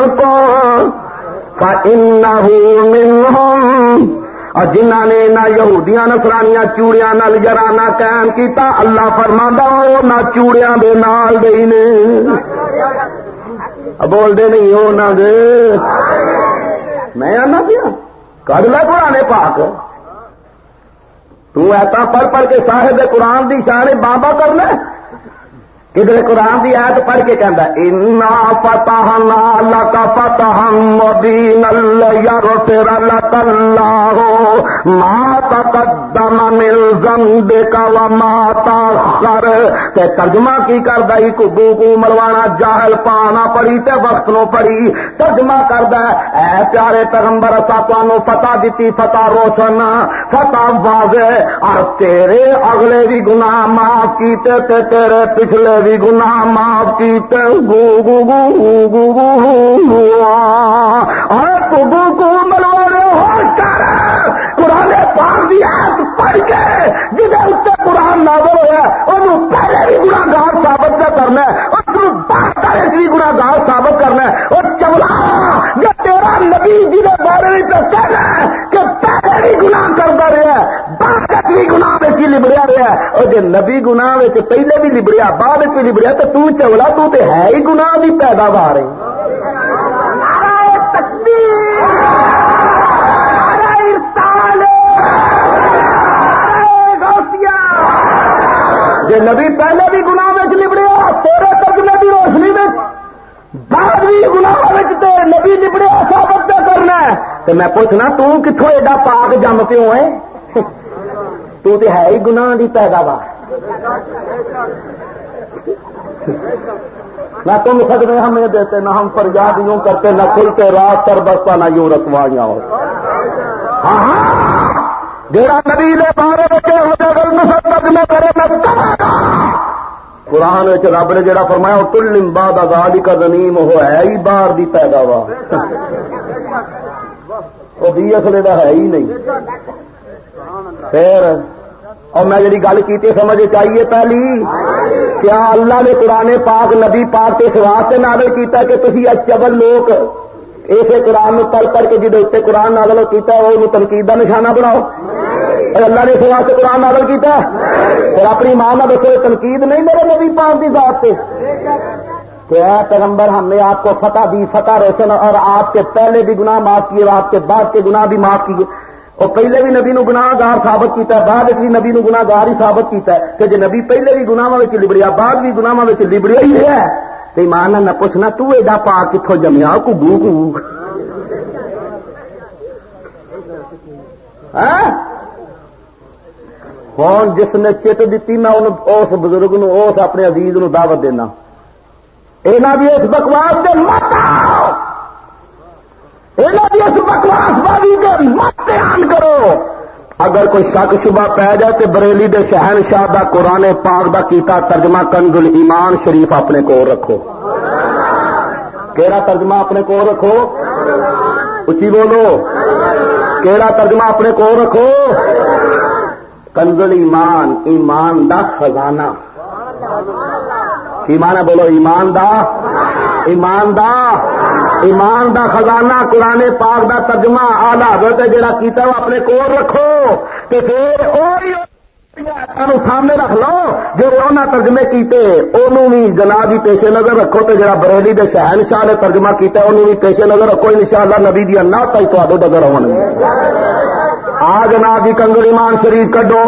اور جنہ نے نہ یہودیاں نسرانیاں چوڑیاں نال جرانا قائم کیتا، اللہ فرما نہ چوڑیاں دے نال دے نے۔ بولتے نہیں ہو نہ دے۔ میں آنا پیا کد لے قرآن پاک؟ تو ایسا پڑھ پڑھ کے صاحب قرآن دی شان بابا کرنا کدھر قرآن کی آیت پڑھ کے کہہ انا فتح لا فتح مبین یار تیرا اللہ ماتا قدم مل زمد کا و ماتا خر تے ترجمہ کی کر دئی کبو کو ملوانا جاہل پانا پڑی تے وقت نو پڑی ترجمہ کر دے اے پیارے پیغمبر، اسا تانوں فتح دیتی فتح روشن، فتح واضح، اور تیرے اگلے بھی گناہ معاف کیتے تے تیرے پچھلے بھی گناہ معاف کیتے، گو گو گو گو گو گو اور گو گو ملوانے ہو کر۔ قرآن پاک دی آیت پڑھ کے جہاں اتنے قرآن نازل ہوا انہوں پہلے بھی گناہ گار ثابت کرنا ہے اور جی نبی گناہ پہلے بھی لبڑیا، بعد بھی لبڑیا، تو تو چولا، تو تے ہے ہی گناہ کی پیداوار ہے۔ جی نبی پہلے بھی گنا لبڑیا، تیرے ترجمے کی روشنی میں بعد بھی گنا نبی لبڑیا، ثابت پہ کرنا تو میں پوچھنا، تو کتوں ایڈا پاک جم پیوں ہے؟ تو تے ہے ہی گناہ دی پیداوار۔ نہ تم سکتے ہمیں دیتے نہ ہم فریاد یوں کرتے نہ کھلتے رات سر بستا نہ یوں رسوائیاں ہو۔ جڑا نبی دے بارے بچے ہو جائے مسلط میں کرے میں قرآن رب نے جڑا فرمایا وہ کل لمبا دا گالی کا زنیم ہو ہے ہی باہر دی پیداوار. وہ بھی اصلے کا ہے ہی نہیں۔ پھر، اور میں جی گل کی سمجھ چاہیے پہلی کیا اللہ نے قرآن پاک، نبی پاک کے سواد سے نازل کیتا کہ تھی چبل لوگ اسے قرآن پڑھ پڑھ کے جی اتنے قرآن نازل کیتا ہے وہ تنقید کا نشانہ بناؤ؟ اور اللہ نے سواد سے قرآن نازل کیتا پھر اپنی ماں نہ دسو، تنقید نہیں میرے نبی پاک کی ذات سے کیا پیغمبر، ہم نے آپ کو فتح دی، فتح روشن، اور آپ کے پہلے بھی گناہ معاف کیے اور آپ کے بعد کے گناہ بھی معاف کیے۔ اور پہلے بھی نبی نو گناہگار ثابت کیتا ہے، بعد بھی نبی نو گناہگار ہی ثابت کیتا ہے کہ جی نبی پہلے بھی گناواں لبڑیا، بعد بھی گناواں لبڑیا ہی رہا ہے۔ تو ایمان نہ پوچھنا، تو ایڈا پا کتوں جمیا؟ کگو کگو ہوں جس نے چٹ دیتی، میں اس بزرگ نو اس اپنے عزیز نو دعوت دینا۔ یہاں بھی اس بکواس کے مت اس بکواس بازی کے مت بیان کرو۔ اگر کوئی شک شبہ پی جائے تو بریلی دے شہن شاہ دا قرآن پاک دا کیتا ترجمہ کنز ایمان شریف اپنے کو رکھو۔ کہڑا ترجمہ اپنے کو رکھو؟ اچھی بولو۔ کہڑا ترجمہ اپنے کو رکھو؟ کنزل ایمان ایمان دا خزانہ۔ ایمان بولو؟ ایمان دا ایمان دا۔ ایمان دا خزانہ، قرآن پاک دا ترجمہ آلہ حضرت جڑا کیتا وہ اپنے کول رکھو۔ تو پھر وہی سامنے رکھ لو جی انہیں ترجمے کیتے انہوں بھی جناب ہی پیشے نظر رکھو تو جڑا بریلی دے شہن شاہ نے ترجمہ کیتا انہوں بھی پیشے نظر رکھو۔ ان شاء اللہ نبی دیا نہ تھی تو ڈگر ہو آ جناب جی کنگل ایمان شریف کڈو۔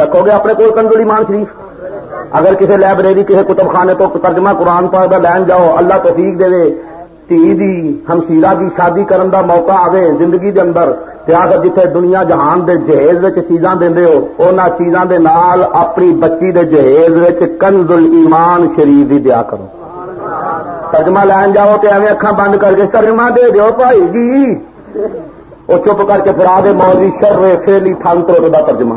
رکھو گے اپنے کول کنگل ایمان شریف۔ اگر کسی لائبریری کسی کتب خانے تو ترجمہ قرآن پاک کا لین جاؤ، اللہ توفیق دے۔ تھی دی ہمسیرا کی شادی کرن دا موقع آئے زندگی دے اندر اگر جتنے دنیا جہان دے جہیز چیزاں دے ہو ان چیزاں دے نال اپنی بچی دے جہیز کنز ایمان شریف بھی دیا کرو ترجمہ لین جاؤ تو ایویں اکھان بند کر کے ترجمہ دے دیو بھائی جی وہ چپ کر کے پھر آدھے مولی شر فیلی تھن تو ترجمہ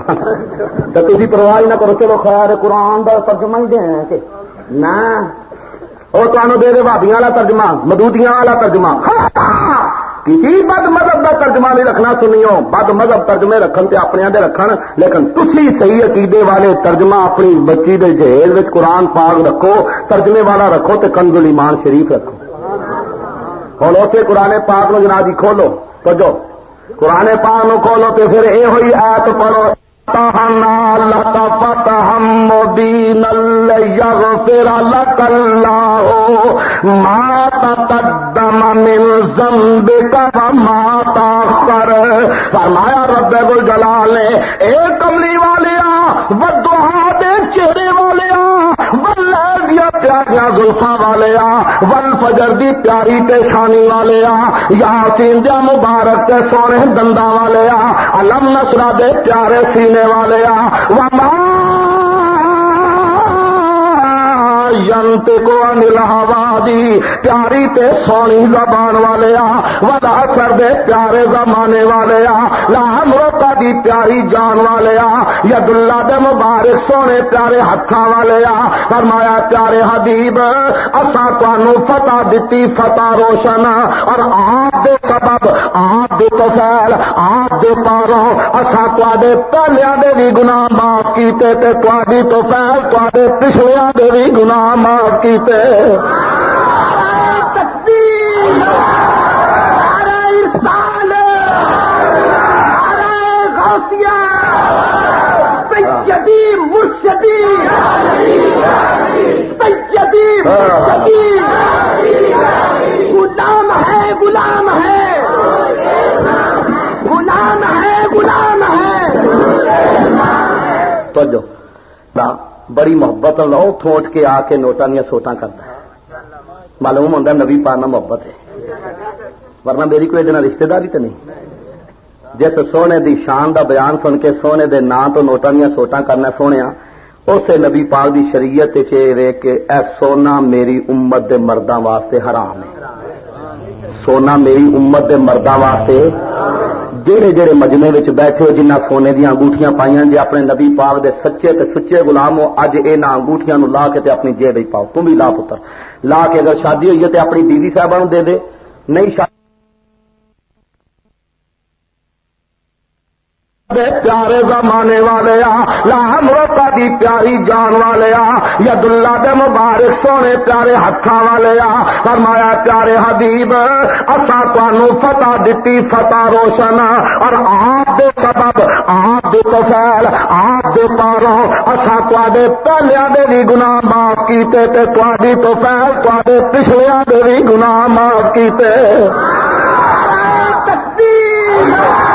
تو تھی پرواہ نہ کرو چلو خیر قرآن کا ترجمہ ہی دیں کہ نہ وہ تمہیں دے دے بھابیاں والا ترجمہ، مدودیاں والا ترجمہ۔ کسی بد مذہب کا ترجمہ نہیں رکھنا سنیو بد مذہب ترجمے رکھن تے اپنے دے رکھن۔ لیکن تسی صحیح عقیدے والے ترجمہ اپنی بچی دے جہیز وچ قرآن پاک رکھو، ترجمے والا رکھو تے کنز ایمان شریف رکھو۔ ہوں اتنے قرآن پاک نو جناب جی کھولو تو جو قرآن پاک نو کھولو تے پھر اے ہوئی ایت پڑھو۔ فتحنا لك فتحا مبينا ليغفر لك الله ما تقدم من ذنبك وما تاخر۔ فرمایا رب گل جلال نے، اے کملی والیا ودوہا دے چہرے والیا دیا گلفا والے آ ول فجر دی پیاری تے شانی والے یا سین دیا مبارک تے سونے دندا والے علم نسرا دے پیارے سینے والے آ، وما ینت کو انلہوادی پیاری تے سونی زبان والے ودا سر دے پیارے زمانے والے لام روتا دی پیاری جان والے ید اللہ دے مبارک سونے پیارے ہاتھاں والے فرمایا پیارے حبیب اسا تانوں فتح دتی فتح روشن اور آپ دے سبب آپ دے توفیل آپ دے پاروں اسا تے پہلے دے بھی گناہ معاف کیتے تے تواڈی توفیل تے پچھلے دے بھی گناہ معاف کیتے مرشدی۔ مرشدی غلام ہے غلام ہے غلام ہے غلام ہے تو جو بڑی محبت لو تھوٹ کے آ کے نوٹا دیا سوٹا کرتا ہے۔ معلوم ہوتا نبی پانا محبت ہے۔ ورنہ میری کوئی دن رشتے داری تو نہیں۔ جس سونے دی شان دا بیان سن کے سونے دے نا تو نوٹا دیا سوٹا کرنا سونے اسے نبی پاک دی شریعت ویک کے اے سونا میری امت دے مرداں واسطے حرام ہے۔ سونا میری امت دے مرداں واسطے جہے جہے مجمے بیٹھے ہو جنہ سونے دیا انگوٹیاں پائیاں جی اپنے نبی پاک دے سچے تے سچے گلام ہو اج یہ انگوٹیاں نو لا کے تے اپنی جیب پاؤ۔ تم بھی لا پتر۔ لا کے اگر شادی ہوئی ہے تے اپنی بیوی صاحبہ دے دے۔ نہیں شادی پیارے زمانے والے لام روکا دی پیاری جان والے ید اللہ دے مبارک سونے پیارے ہاتھوں والے فرمایا، پیارے حبیب اصا تنوع فتح دیتی فتح روشن اور آپ دے سبب، آپ دے توفیل آپ دے پاروں اصا تے پہلے دے بھی گناہ معاف کیتے تے تاری توفیل تے پچھلے دے بھی گناہ معاف کیتے۔ مرشدی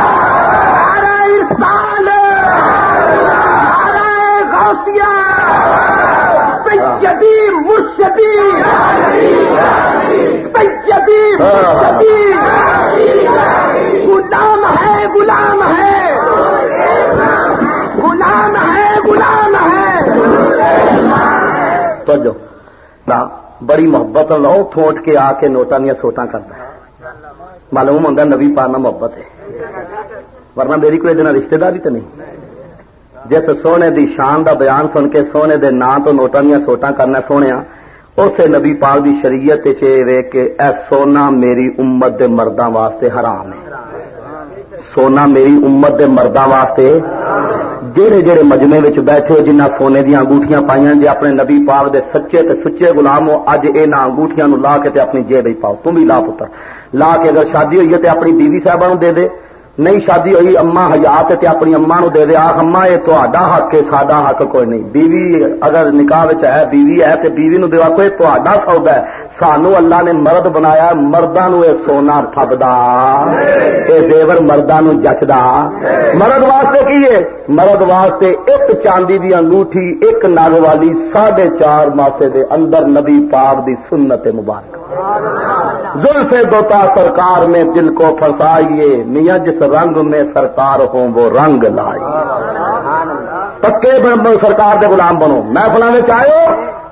غلام ہے غلام ہے. غلام ہے غلام ہے. تو جو بڑی محبت لو تھوٹ کے آ کے نوٹا دیا سوٹا کرتا ہے معلوم ہوتا نبی پانا محبت ہے. ورنہ میری کوئی دن رشتے داری تو نہیں. جس سونے دی شان دا بیان سن کے سونے دے نا تو نوٹا دیا سوٹا کرنا سونے اسے نبی پاک دی شریعت کہ اے سونا میری امت دے مرداں واسطے حرام ہے۔ سونا میری امت دے مرداں واسطے جہے جہے مجمے میں بیٹھے ہو جنہ سونے دیا انگوٹیاں پائیاں جی اپنے نبی پاک دے سچے تے سچے غلام ہو، اج یہ انگوٹیاں نو لا کے تے اپنی جیب پاؤ۔ تم بھی لا پتر۔ لا کے اگر شادی ہوئی ہے تے اپنی بیوی صاحبہ دے دے۔ نہیں شادی ہوئی اما ہزار تے اپنی اما نو دے دے آخ اما یہ تو حق ہے ساڈا حق کوئی نہیں۔ بیوی اگر نکاح ہے بیوی ہے تے بیوی نو دیوا کوئی تا سودا ہے۔ سانو اللہ نے مرد بنایا مردہ نو اے سونا تھبدا اے دیور مردہ نو جچدا۔ مرد واسطے کی ہے؟ مرد واسطے ایک چاندی دی انگوٹھی، ایک نگ والی ساڑھے چار ماسے دے اندر نبی پاک دی سنت مبارک۔ زلف دوتا سرکار میں دل کو پھنسائیے میاں جس رنگ میں سرکار ہوں وہ رنگ لائیے پکے سرکار کے غلام بنو۔ محفل میں چاہے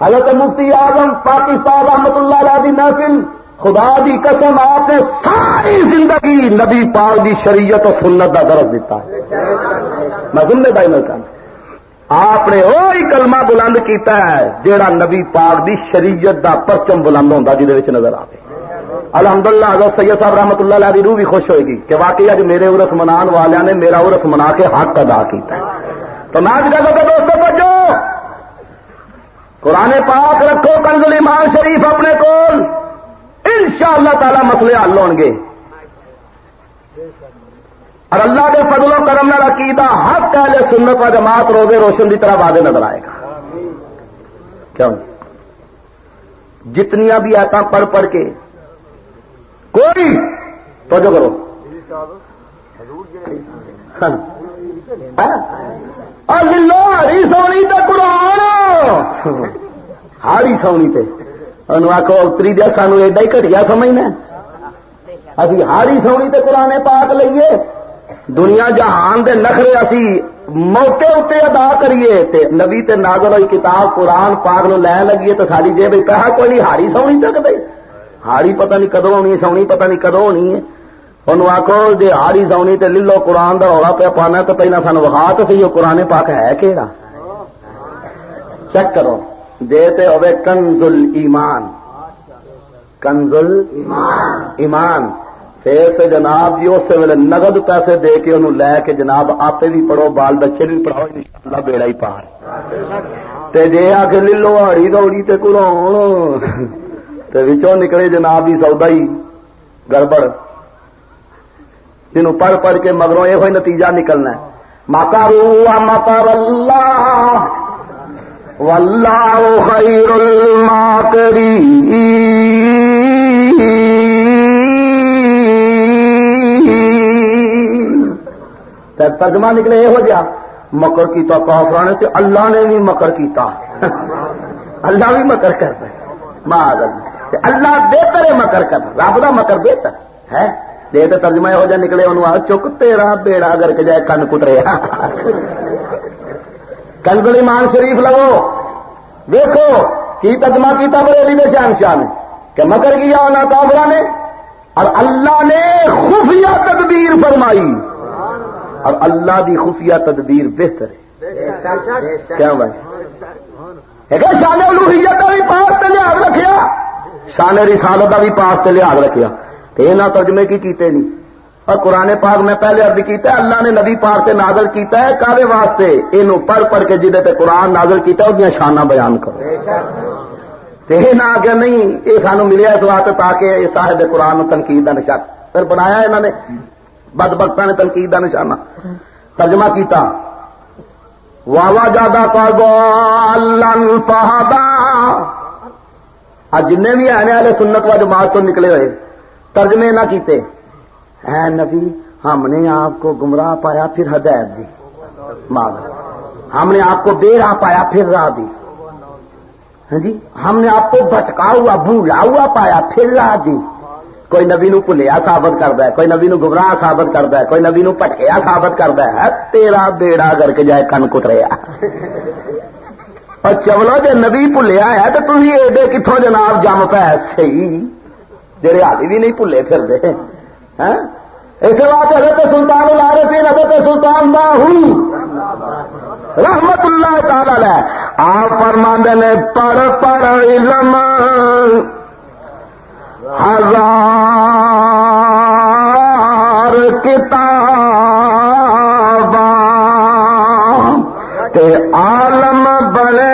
حضرت مفتی اعظم پاکستان رحمت اللہ علیہ دی محفل خدا دی قسم آپ نے ساری زندگی نبی پاک دی شریعت و سنت کا درد دیتا ہے۔ میں ذمہ داری میں چاہتا آپ نے وہی کلمہ بلند کیتا ہے جیڑا نبی پاک دی شریعت دا پرچم بلند ہوتا جہد نظر آئے الحمد للہ حضرت سید صاحب رحمۃ اللہ علیہ روح بھی خوش ہوئے گی کہ واقعی اج میرے ارس منان والے نے میرا ارس منا کے حق ادا کیتا ہے۔ تو میں آج کہتا دوستوں بچو، قرآن پاک رکھو، کنزل ایمان شریف اپنے کول۔ ان شاء اللہ تعالی مسئلے حل ہو گے۔ اور اللہ کے فضل و کرم نہ عقیدہ حق پہلے سنت و جماعت روزے روشن کی طرح وعدے نظر آئے گا۔ کیوں؟ جتنیا بھی آتا پڑھ پڑھ کے۔ کوئی؟ تو جو کرو ہری سونی تو قرآن۔ ہاری سونی تے آخو اتری دیا سانو ایڈا ہی گٹیا سمجھنا ابھی ہاری سونی تے قرآن پاک لئیے۔ دنیا جہان دے نخرے اسی موقع اتنے ادا کریے تے نبی تے نازل ہوئی کتاب قرآن پاک نو لین لگیے تو ساری جی بھائی کہا کوئی نہیں ہاری سونی تک بھائی ہاری پتہ نہیں کدو ہونی، سونی پتہ نہیں کدو ہونی ہے۔ انہوں آخو جی ہاری سونی تے لو قرآن کا رولا پہ پانا تو پہلے سانو وہا تو سی قرآن پاک ہے کہڑا چیک کرو۔ دے تے ہوے کنزل ایمان کنزل ایمان پھر تو جناب جی اس ویلے نگد پیسے دے کے انہوں لے کے جناب آپ بھی پڑھو، بال بچے بھی پڑھاؤ ان شاء اللہ بیڑا ہی پار۔ تے جے آ کے لو ہڑی دوڑی تے تے وچوں نکلے جناب ہی سودا ہی گڑبڑ۔ جنوں پڑھ پڑھ کے مگروں یہ نتیجہ نکلنا ہے۔ ماتا رو مکر اللہ۔ واللہ خیر الماکری ترجمہ نکلے یہ ہو جا۔ مکر کیتا کافرانے سے اللہ نے بھی مکر کیتا۔ اللہ بھی مکر کرتا ہے۔ اللہ بہتر ہے مکر کر رب کا مکر بہتر ہے۔ دے تو ترجمہ یہ ہو جا نکلے انہوں چک تیرا بیڑا اگر کے جائے کن کترے۔ کنگلی مان شریف لگو۔ دیکھو کی ترجمہ کیتا بریلی میں شان شان کہ مکر کیا ہونا کافرا نے۔ اور اللہ نے خفیہ تدبیر فرمائی۔ اور اللہ دی خفیہ تدبیر بہتر ہے۔ کیا بھائی شان الوحیت کا بھی پاس سے لحاظ رکھیا۔ شان رسالت کا بھی پاس سے لحاظ رکھیا۔ تو یہ ترجمے کی کیتے نہیں۔ اور قرآن پاک میں پہلے ارد کیتا ہے اللہ نے نبی پاک سے نازل کیتا ہے کالے واسطے۔ یہ پڑھ پڑھ کے جہد قرآن نازل کیتا ہے وہ شانہ بیان کرو۔ یہ نہ آ گیا نہیں یہ سانو ملیا اس واسطے تاکہ صاحب قرآن تنقید کا نشان پھر بنایا انہوں نے بد بخت نے تنقید کا نشانہ۔ ترجمہ کیتا۔ واوا جادا جن بھی آنے والے سنت و جماعت تو نکلے ہوئے ترجمے نہ کیتے۔ اے نبی، ہم نے آپ کو گمراہ پایا، پھر ہدایت دی۔ مانگ ہم نے آپ کو بے راہ پایا، پھر راہ دی۔ ہاں جی ہم نے آپ کو بھٹکا ہوا، بھولا ہوا پایا، پھر راہ دی۔ کوئی نبی نو بھلیا سابت کرتا ہے کوئی نبی نو گمراہ ثابت کرتا ہے کوئی نبی نو پٹکیا ثابت کرتا ہے ہاں، تیرا بیڑا کر کے جائے کن کتریا۔ اور چولو جی نبی بھلیا ہے، تو تھی ایڈے کتوں جناب جم پہ سی جی ہاتھی بھی نہیں بھلے پھر دے۔ اس بات حضرت سلطان العارفین، حضرت سلطان باہو رحمت اللہ تعالی لے آپ فرماندے نے پر پر علم، ہزار کتاب کے عالم بنے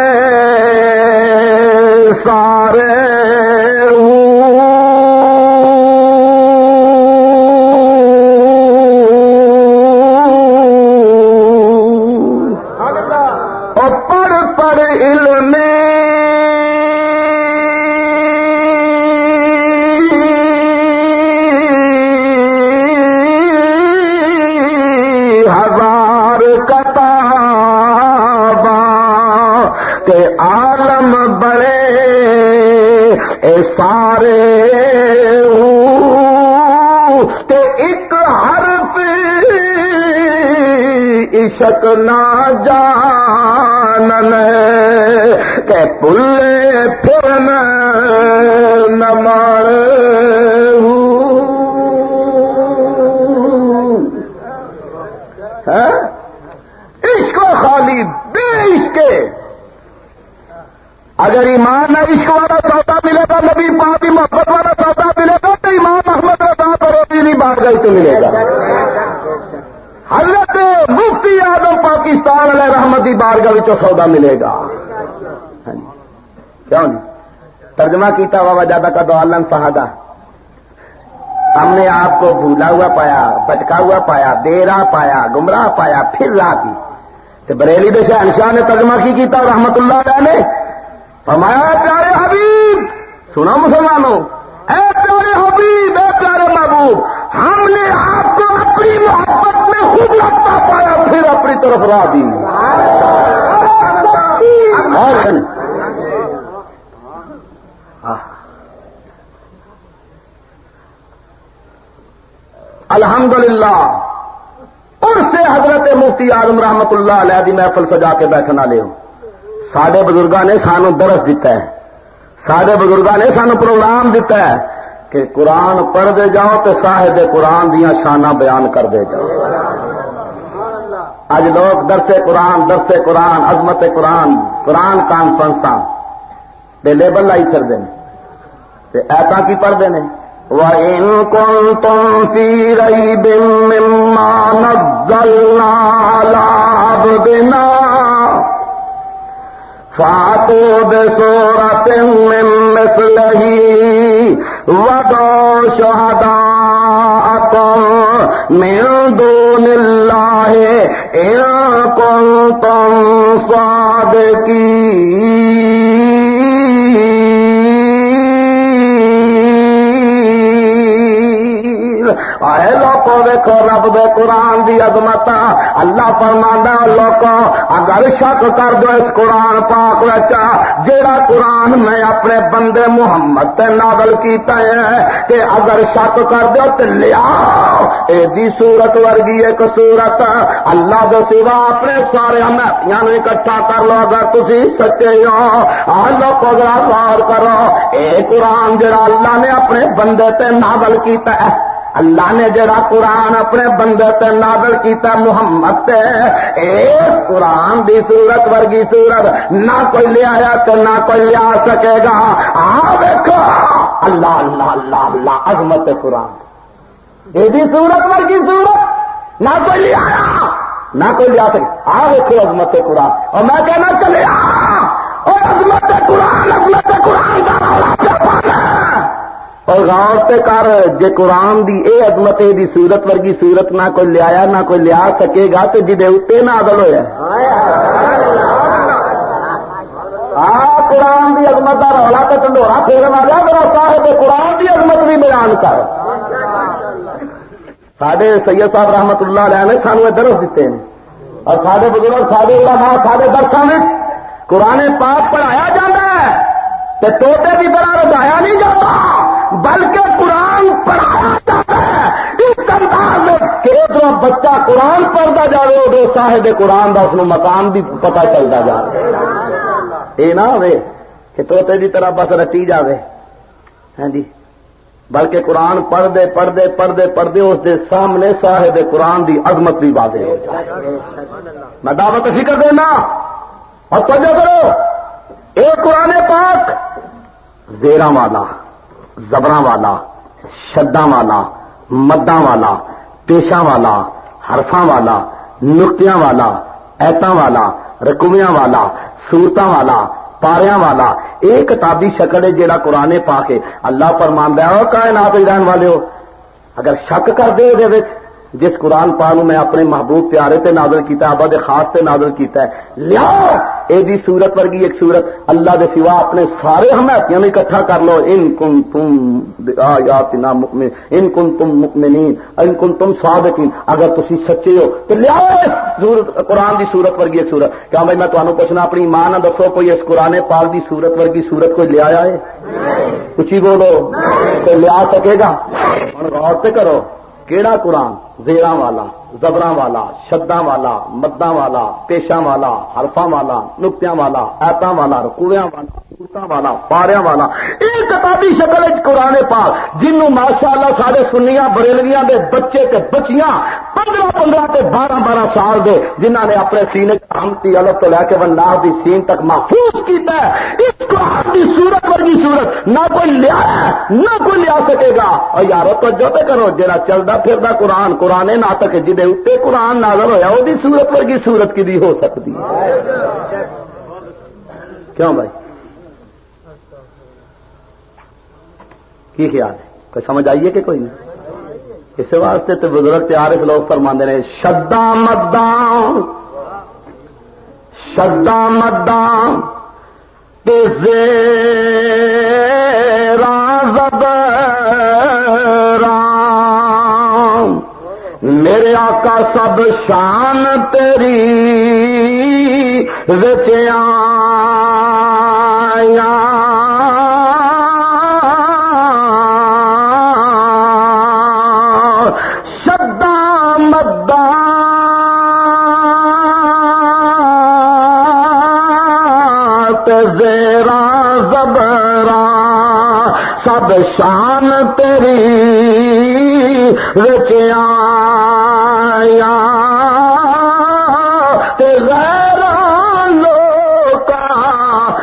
عشق نہ جانن۔ کہ پلے پھر نہ مار ہاں؟ عشق و خالی بے عشق۔ اگر ایمان عشق والا سودا ملے گا، نبی پاک محبت والا سودا ملے گا، تو ایمان احمد رضا کروڑی نہیں بات گئی تو ملے گا حضرت مفتی اعظم پاکستان علیہ رحمتی بارگاہ سودا ملے گا۔ ہاں جی۔ کیوں نہیں؟ ترجمہ کیتا بابا جادہ کا دو عالم فہادہ ہم نے آپ کو بھولا ہوا پایا بچکا ہوا پایا بے راہ پایا، گمراہ پایا، پھر راہ کی۔ تو بریلی دے شہنشاہ نے ترجمہ کی کیتا رحمت اللہ علیہ نے فرمایا پیارے حبیب سنا مسلمانوں، اے پیارے حبیب، اے پیارے محبوب، ہم نے آپ کو اپنی محبت میں خود لگتا پایا، پھر اپنی طرف راہ دی۔ اور ہے نا؟ آہ۔ الحمدللہ اور سے حضرت مفتی اعظم رحمت اللہ علیہ دی محفل سجا کے بیٹھنا لے سڈے بزرگاں نے سانو درس دیتا ہے سارے بزرگاں نے سانو پروگرام دیتا ہے کہ قرآن پڑھتے جاؤ تو صاحب قرآن دیا شانہ بیان کرتے جاؤ اج لوگ درس قرآن درس قرآن، عظمت قرآن قرآن کانفرنس دے لیبل لائی کرتے ہیں۔ ایسا کی پڑھتے ہیں۔ وَإِن كُنتُمْ فِي رَيْبٍ مِّمَّا نَزَّلْنَا عَلَىٰ عَبْدِنَا فَأْتُوا بِسُورَةٍ مِّن مِّثْلِهِ وَادْعُوا شُهَدَاءَكُم مِّن دُونِ اللَّهِ إِن كُنتُمْ صَادِقِينَ اے لوکو دیکھو، رب دے قرآن دی عظمت۔ اللہ فرماندا لوکو، اگر شک کر دو اس قرآن پاک وچ، جیڑا قرآن میں اپنے بندے محمد تے نازل کیتا ہے، کہ اگر شک کر دو تے لیا۔ اے دی صورت ورگی ایک صورت۔ اللہ دے سوا اپنے سارے ہمیتیاں نو اکٹھا کر لو، اگر تسی سچے ہو۔ آ لوکو، ذرا غور کرو۔ اے قرآن جڑا اللہ نے اپنے بندے تے نازل کیتا ہے اللہ نے جڑا قرآن اپنے بندے تے نازل کیتا محمد تے اس قرآن دی صورت ورگی صورت نہ کوئی لے آیا تو نہ کوئی لے آ سکے گا۔ آ دیکھو اللہ اللہ اللہ اللہ، عظمت قرآن۔ یہ بھی صورت ورگی صورت، نہ کوئی لے آیا، نہ کوئی لے آ سکے۔ آ دیکھو عظمت قرآن۔ اور میں کہنا چلے آ اور عظمت قرآن عظمت قرآن کا رولا کیا پانا ہے اور غور سے کر، جے قرآن دی اے عظمت دی صورت ورگی صورت نہ کوئی لیا نہ کوئی لیا سکے گا تو جی اتنے نہ عدل ہوا قرآن دی عظمت کا رولا تو ٹنڈورا پھیرن آ جائے میرا صاحب قرآن دی عظمت بھی بیان کر۔ سڈے سید صاحب رحمت اللہ علیہ نے سانو یہ درس دیتے ہیں۔ اور سارے بزرگ سارے علماء سارے درسوں میں قرآن پاک پڑھایا جاتا ہے تو توتے کی طرح رجایا نہیں جاتا۔ بلکہ قرآن پڑھایا جاتا ہے۔ اس انداز میں کہ جو بچہ قرآن پڑھتا جائے وہ صاحب قرآن کا اس مقام بھی پتا چلتا جائے یہ نہ ہوئے کہ توتے کی طرح بس رٹی جائے ہاں جی۔ بلکہ قرآن پڑھتے پڑھتے پڑھتے پڑھتے اس دے سامنے صاحب قرآن دی عظمت بھی واضح ہو جائے میں دعوت فکر دینا۔ اور توجہ کرو۔ اے قرآن پاک، زیرا والا زبر والا، شداں والا، مداں والا، پیشاں والا، حرفاں والا، نقطیاں والا، ایتاں والا رکویاں والا سورتاں والا، پاریاں والا یہ کتابی شکل ہے جہاں قرآن پا کے اللہ پر ماندا ہے کائنات رہن والے ہو اگر شک کر دے وچ جس قرآن پا میں اپنے محبوب پیارے تے نازل کیتا ہے ابد خاص تے نازل کیتا ہے۔ لیا اے دی صورت ورگی ایک صورت۔ اللہ دے سوا اپنے سارے حمایتیاں اکٹھا کر لو۔ ان کن تم آیاتنا مؤمن ان کن تم مؤمنین۔ ان کن تم صادقین۔ اگر تسی سچے ہو تو لیا قرآن دی صورت ورگی ایک صورت۔ کیا بھائی میں تمہیں پوچھنا اپنی ماں نہ دسو کوئی اس قرآن پاک دی صورت ورگی صورت کوئی لیا ہے اچھی بولو۔ کوئی لیا سکے گا؟ غور کرو۔ کیڑا قرآن زیرا والا زبر والا، شداں والا، مداں والا پیشہ والا حرفا والا، نکتیاں والا ایتا والا رکویاں والا۔ والا پاریا والا۔ یہ کتابی شکل قرآن پاک، جنوں ماشاء اللہ سارے سنیا بریلویاں دے بچے تے بچیاں، پندرہ پندرہ تے بارہ بارہ سال دے جنہ نے اپنے سینے ہمتی الگ تو لے کے ونڈار دی سین تک محفوظ کیتا ہے۔ اس قرآن دی صورت ورگی صورت، نہ کوئی لیا ہے، نہ کوئی لیا سکے گا۔ اور یارو تو جو کرو جا چلتا پھردا قرآن قرآن ناٹک جی اتنے قرآن نازل ہوا وہ سورت ورگی سورت کی ہو سکتی کیوں بھائی؟ کی خیال ہے؟ کوئی سمجھ آئیے کہ کوئی نہیں؟ اس واسطے تو بزرگ تیار لوگ فرما نے شدا مدام شدا مدام رازب میرے آقا سب شان تیری رچیا زیرا زبرا سب شان تیری رچیا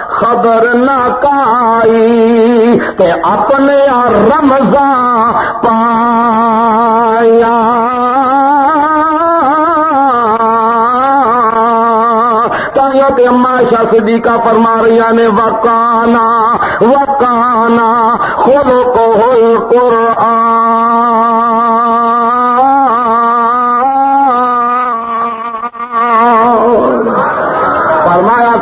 خبر نہ کائی تے اپنے رمضان پایا۔ اما شاہ صدیقہ فرما رہی نے وکانا وکانا خود کو قرآن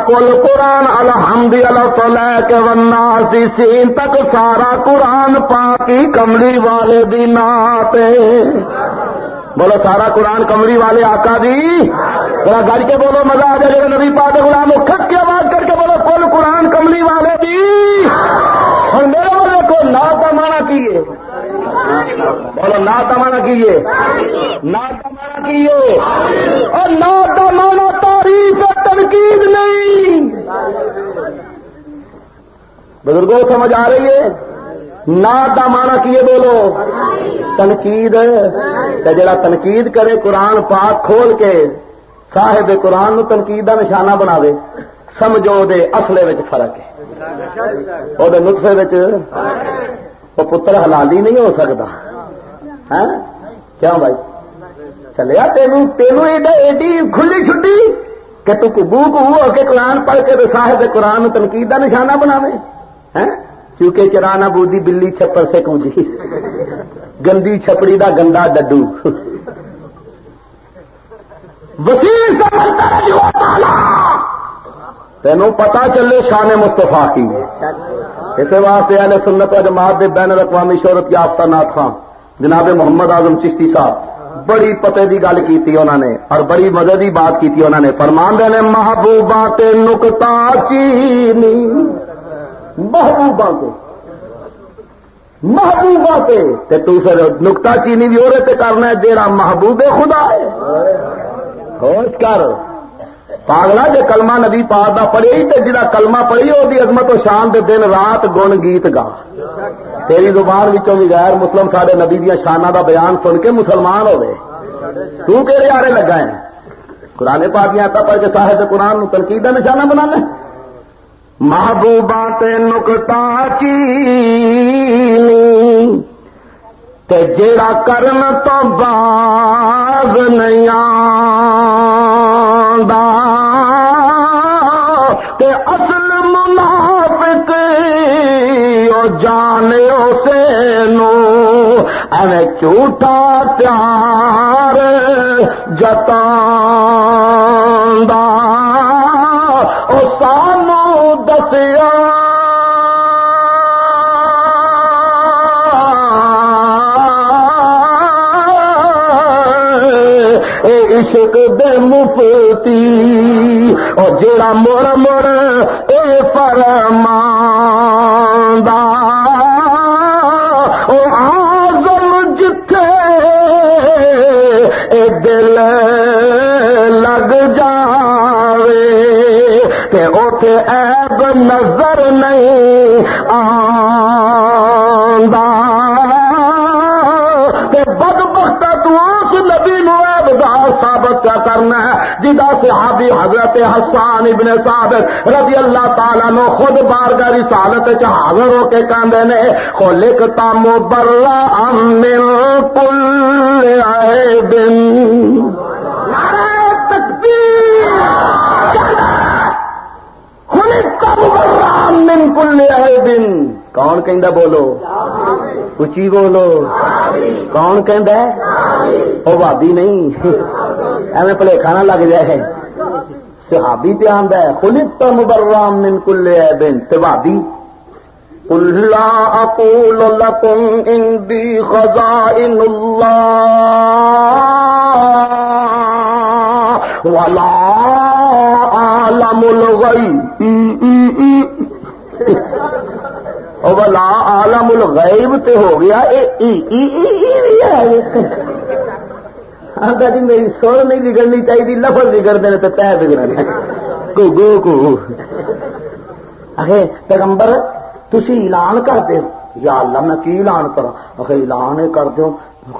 کل قرآن الحمد اللہ تو لے کے وناسی سین تک سارا قرآن پاکی کملی والے دی نات بولو، سارا قرآن کملی والے آقا دی ذرا گڑ کے بولو، مزہ آ جائے نبی پاک غلام کھٹ کے آواز کر کے بولو، کل قرآن کملی والے دی اور میرے بولے کو نا مانا کیے بولو نا مانا کیے نا مانا کیے اور نا مانا تعریف تنقید نہیں۔ بزرگوں، سمجھ آ رہی ہے؟ نا کا مانا کیے بولو تنقید جڑا تنقید کرے قرآن پاک کھول کے صاحب قرآن نو تنقید کا نشانہ بنا دے سمجھو دے اصلے وچ فرق ہے۔ وہ نسخے وہ پتر حلالی نہیں ہو سکتا۔ ہاں؟ کیوں بھائی؟ چلیا تینوں تینوں ایڈی کھلی چھٹی کہ تو بو کو ہو کے قرآن پڑھ کے صاحب قرآن تنقید کا نشانہ بناوے۔ ہاں؟ چونکہ چرانا بودی بلی چھپر سے کونجی، گندی چھپڑی دا گندا ڈڈو تینوں پتا چلے شان مستفا کی۔ اس واسطے والے سنت جماعت دے بین الاقوامی شہرت یافتہ نات خان، جناب محمد اعظم چشتی صاحب، بڑی پتے کی گل کی انہوں نے اور بڑی مدد کی بات کی انہوں نے۔ فرمان دے محبوبہ تے نکتا چینی۔ محبوبہ تے۔ محبوبہ تے۔ تو پھر نکتا چینی بھی اور کرنا ہے، جیڑا محبوب خدا ہے۔ ہوش کر۔ پاگلا جے کلمہ نبی پاک دا پڑھی تے جڑا کلمہ پڑھی وہ عظمت و شان دے دن رات گن گیت گا۔ تیری زبان بھی غیر مسلم سارے نبی دیا شانہ دا بیان سن کے مسلمان ہوئے تو کہڑے آرے لگا ہے؟ قرآن پاک آتا پڑھ کے صاحب قرآن تنقید کا نشانہ بنانا محبوبہ تے نکتا چینی۔ تے جیڑا کرن تو باز نہیں تے اصل منافق جانے سے نو ایویں جھوٹا پیار جتا سانو دسیا عشق دے مفتی، اور جڑا مڑ مڑ اے فرمان او آزم جتھے اے دل لگ جاوے، کہ اوتھے عیب نظر نہیں آندا ثابت کیا کرنا ہے؟ جدا صحابی حضرت حسان ابن ثابت رضی اللہ تعالیٰ نو خود بارگاہ رسالت چ حاضر ہو کے کہندے نے خلقتا مبرا من کل عیب۔ نعرہ تکبیر۔ خلقتا مبرا من کل عیب۔ کون کہندا بولو اچھی بولو کون کہندا ہے او وادی نہیں ایویں بھلیکا نہ لگ جائے صحابی پہ آندا ہے خلقتا مبرا من کل عیب تے وادی قل لا أقول لكم عندي خزائن الله ولا أعلم الغيب ولا عالم الغیب تے ہو گیا، اے، ای آتا جی میری سر نہیں بگڑنی چاہیے لفظ بگڑتے ہیں تو تہ بگڑنے کو گو کو۔ آخے پیغمبر تھی اعلان کرتے ہو۔ یا اللہ، میں کی اعلان کرا آخے اعلان یہ کرتے ہو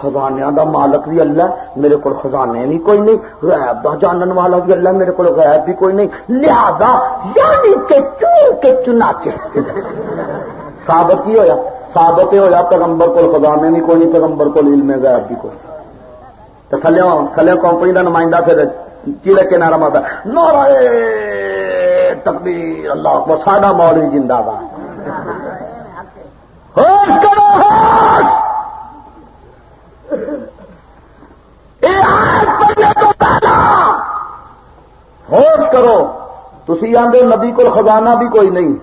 خزانے دا مالک بھی اللہ، میرے کو خزانے بھی کوئی نہیں، غیب دا جانن والا بھی اللہ، میرے کو غیب بھی کوئی نہیں۔ لہذا یعنی کہ چور کے چناچے۔ ثابت کی ہویا ثابت یہ ہویا پیغمبر کو خزانے بھی کوئی نہیں، پیغمبر کو علم غیب بھی کوئی تو تھلے تھلے کمپنی کا نمائندہ پھر چیلے کے نارا مارتا نارا تکبیر، اللہ اکبر، ساڈا مولوی زندہ باد۔ ہوش کرو، ہوش! ہوش کرو تھی آدھے نبی کو خزانہ بھی کوئی نہیں۔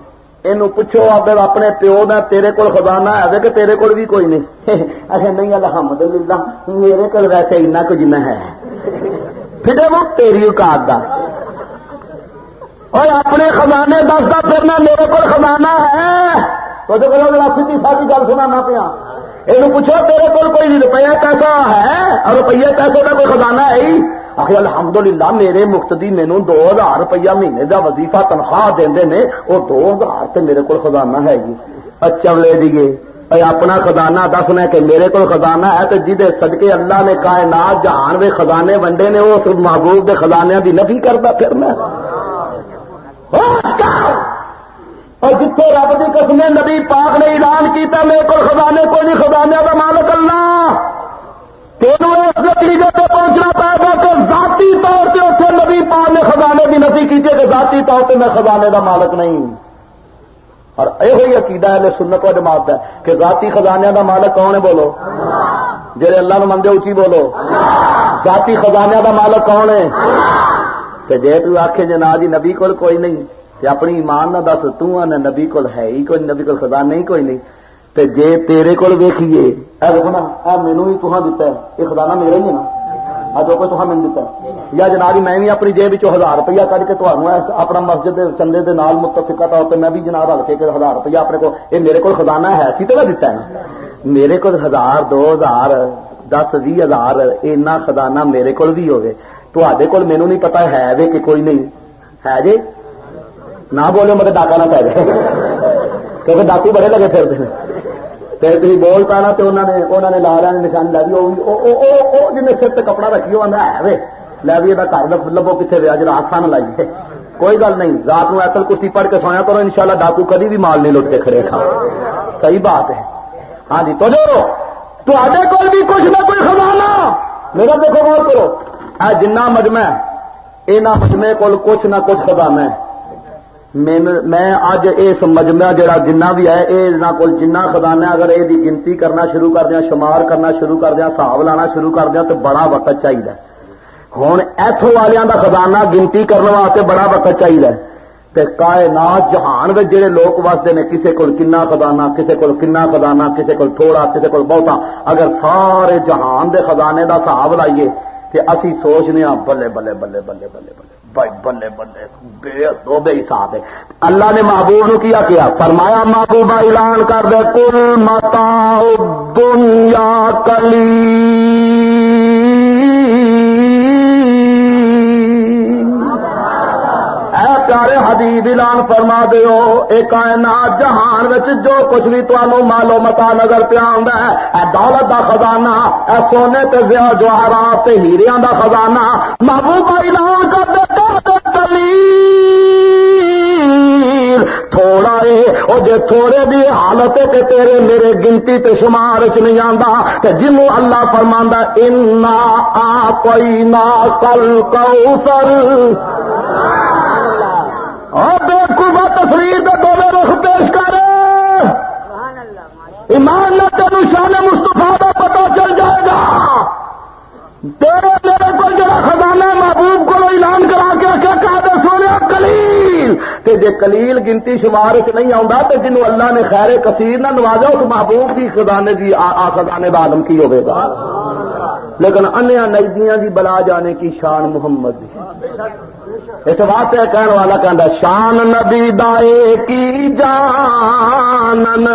یہ پوچھو اگر اپنے پیو نے تیرے کول خزانہ ہے کہ تیرے کول بھی کوئی نہیں اچھا نہیں الحمد للہ میرے کول ویسے اتنا کچھ نہ ہے پھر وہ تیری اوقات دا اور اپنے خزانے دستا پھرنا میرے کو خزانہ ہے تو سیدھی ساری گل سنا پیا یہ پوچھو تیرے کول کوئی نہیں روپیہ پیسہ ہے اور روپیے پیسے کا کوئی خزانہ ہے ہی آخر الحمد للہ میرے مقتدی مینو دو ہزار روپیہ مہینے کا وظیفہ تنخواہ دے نے، وہ دو ہزار تو میرے کو خزانہ ہے جی۔ اچھا لے دیے اپنا خزانہ دسنا کہ میرے کو خزانہ ہے تو جہد جی سدکے اللہ نے کائنات جہان دے خزانے ونڈے نے، وہ محبوب کے خزانے کی نفی کرتا پھر میں اور جتنے رب کی قسم نبی پاک نے اعلان کیتا، میرے کو خزانے کوئی نہیں، خزانے کا مالک اللہ۔ تینوں اس نتیجے پہ پہنچنا پائے گا کہ ذاتی طور پہ اتنے نبی پاک نے خزانے کی نفی کی کہ ذاتی طور پہ میں خزانے کا مالک نہیں اور یہ عقیدہ ہے سنت و جماعت ہے کہ ذاتی خزانے کا مالک کون ہے بولو؟ جہے اللہ نے مندے اچھی بولو۔ ذاتی خزانے کا مالک کون ہے؟ کہ جی تو آخ جنا جی نبی کول کوئی نہیں، تے اپنی ایمان نہ دس، تو نبی کول ہے ہی کوئی، نبی کول خدا نہیں کوئی نہیں۔ تے جے تیرے کول ویکھیے، اے دیکھو نا اے مینوں بھی تہاں دتا ہے، یہ خزانہ میرا ہی ہے نا۔ آ جو کوئی تہاں دتا یا جناب جی، میں بھی اپنی جیب وچوں ہزار روپیہ کڈ کے تہاڈوں اپنا مسجد دے چندے دے نال متفقہ طور تے میں بھی جناب ہل کے ہزار روپیہ اپنے کو یہ میرے کول خزانہ ہے سی تے دتا میرے کول ہزار، دو ہزار، دس، بھی ہزار، اینا خزانہ میرے کول بھی ہوگی تے کول مینو نہیں پتا ہے وے کہ کوئی نہیں۔ ہے جی؟ نہ بولو مطلب ڈاکا نہ پی جائے۔ کیونکہ ڈاکو بڑے لگے پھر تھی بول پانا تو انہوں نے انہوں نے لا لینا نشانی لا دی جن سر کپڑا رکھی وہ ہے وے لے بھی یہ گھر لبو کتنے ویا جی جا آسان لائیے کوئی گل نہیں رات کو ایسل کشتی پڑھ کے سویا کرو انشاءاللہ ڈاکو کدی بھی مال نہیں لٹ کے کھڑے کھا صحیح بات ہے ہاں جی تو جو تے کول بھی کچھ نہ کوئی خزانہ میرا دیکھو غور کرو اے جنہ مجمع یہاں مجمے کول کچھ نہ کچھ خزانہ ہے میں اج اس مجمع جڑا جنہ بھی ہے یہ کو جنہ خزانہ اگر یہ گنتی کرنا شروع کر دیا، شمار کرنا شروع کر دیا، حساب لانا شروع کر دیا، تو بڑا وقت چاہیے۔ ہوں ایتھو والوں کا خزانہ گنتی کرنے واسطے بڑا وقت چاہیے۔ کائنات، جہان میں جڑے لوگ وستے نے کسی کو کنا خزانہ کسی کو کنا خزانہ کسی کو تھوڑا کسی کو بہتا۔ اگر سارے جہان دے خزانے دا حساب لائیے تے اسی سوچنے ہاں بلے بلے بلے بلے بلے بلے۔ بھائی بلے بلے بے دو بے حساب ہے۔ اللہ نے محبوب نو کیا کیا؟ فرمایا، محبوبہ اعلان کر دے کل متا دنیا کلی پیارے حبیب اعلان فرما دیو اے کائنات جہان وچ جو کچھ بھی تانوں مالو متا نظر پہ آندا ہے اے دولت دا خزانہ اے سونے تے زیا جواہرات تے ہیریاں دا خزانہ محبوب اعلان کر دے تھوڑا ہے او جے تھوڑے بھی حالت ہے کہ تیرے میرے گنتی تے شمار چ نہیں آندا تے جنوں اللہ فرماندا انا آ کوئی نا کل کوثر اور بے بےکوفا تصویر کے دونوں رخ پیش کر۔ ایمان نہ تین شان مستفا کا پتا چل جائے گا۔ تیرے میرے کو جڑا خزانہ محبوب کو اعلان کرا کے رکھا کہا دے سونے کلیل۔ کہ جے کلیل گنتی شمار چ نہیں آتا تو جنوب اللہ نے خیر کثیر نہ نوازا، اس محبوب کی خزانے کی آ خزانے کا آلم کی ہوگا لیکن انیا نجدیاں دی بلا جانے کی شان محمد دی۔ اس واسطے کہنے والا کہ شان نبی دائے کی جانن۔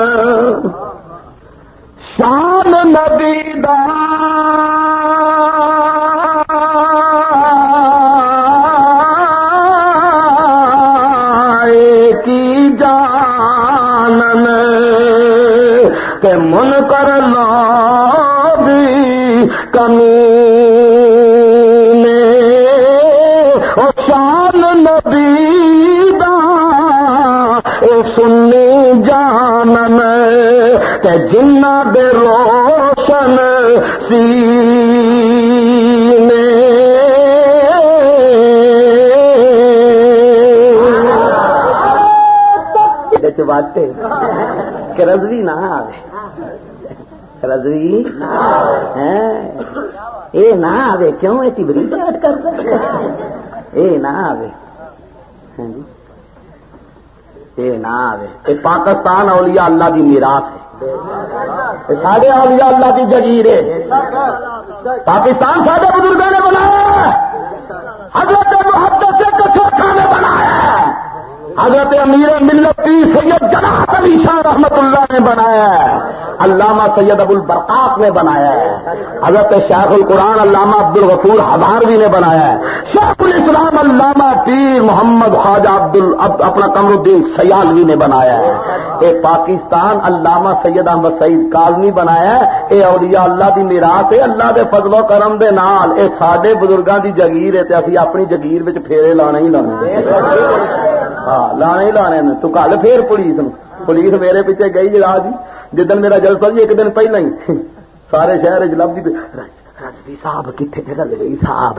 شان نبی دا کہ جنا دے روشن سی بات کہ رضوی نہ آئے رضوی ہاں؟ اے نہ آئے کیوں ایسی بری چاٹ کر اے نہ آئے ہاں جی؟ نہ آئے پاکستان اولیاء اللہ کی میراث ہے۔ سارے اولیاء اللہ کی جگیر ہے۔ پاکستان سارے بزرگوں نے بنایا حضرت محبت حضرت امیر ملت کی سید جناب علی شاہ رحمت اللہ نے بنایا ہے، علامہ سید ابو البرقاق نے بنایا ہے۔ حضرت شیخ القرآن علامہ عبد الغفور ہزاروی نے بنایا ہے۔ شیخ الاسلام علامہ پیر محمد خواجہ عبد اپنا کمر الدین سیالوی نے بنایا ہے۔ یہ پاکستان علامہ سید احمد سعید کالمی بنایا ہے۔ یہ اولیاء اللہ کی میراث ہے، اللہ کے فضل و کرم دے نال۔ اے سڈے بزرگوں کی جگیر ہے ابھی اپنی جگیر پھیرے لانے ہی لانے۔ ہاں لانے ہی لانے تو کل پھر پولیس پولیس میرے پیچھے گئی جی جگہ جی۔ جدن میرا جلسہ جی ایک دن پہلے ہی۔ سارے شہر جلب جی رجوی جی، جی صاحب کتنے رجوی صاحب؟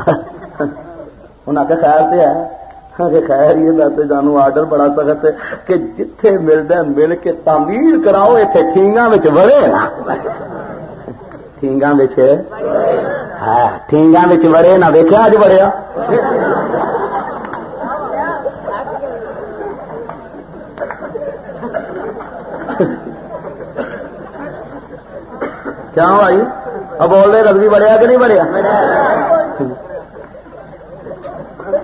انہیں آخر خیر سے ہے۔ خیر یہ ویسے جانو آرڈر بڑا سخت ہے کہ جتھے ملتا مل کے تعمیر کراؤ اتنے ٹھیگا وڑے۔ نا ٹھیگا ٹھیگا وڑے نہ ویکیا اج وڑیا۔ کیا بھائی؟ اب بول رہے رگبی بڑھیا کہ نہیں بڑھیا؟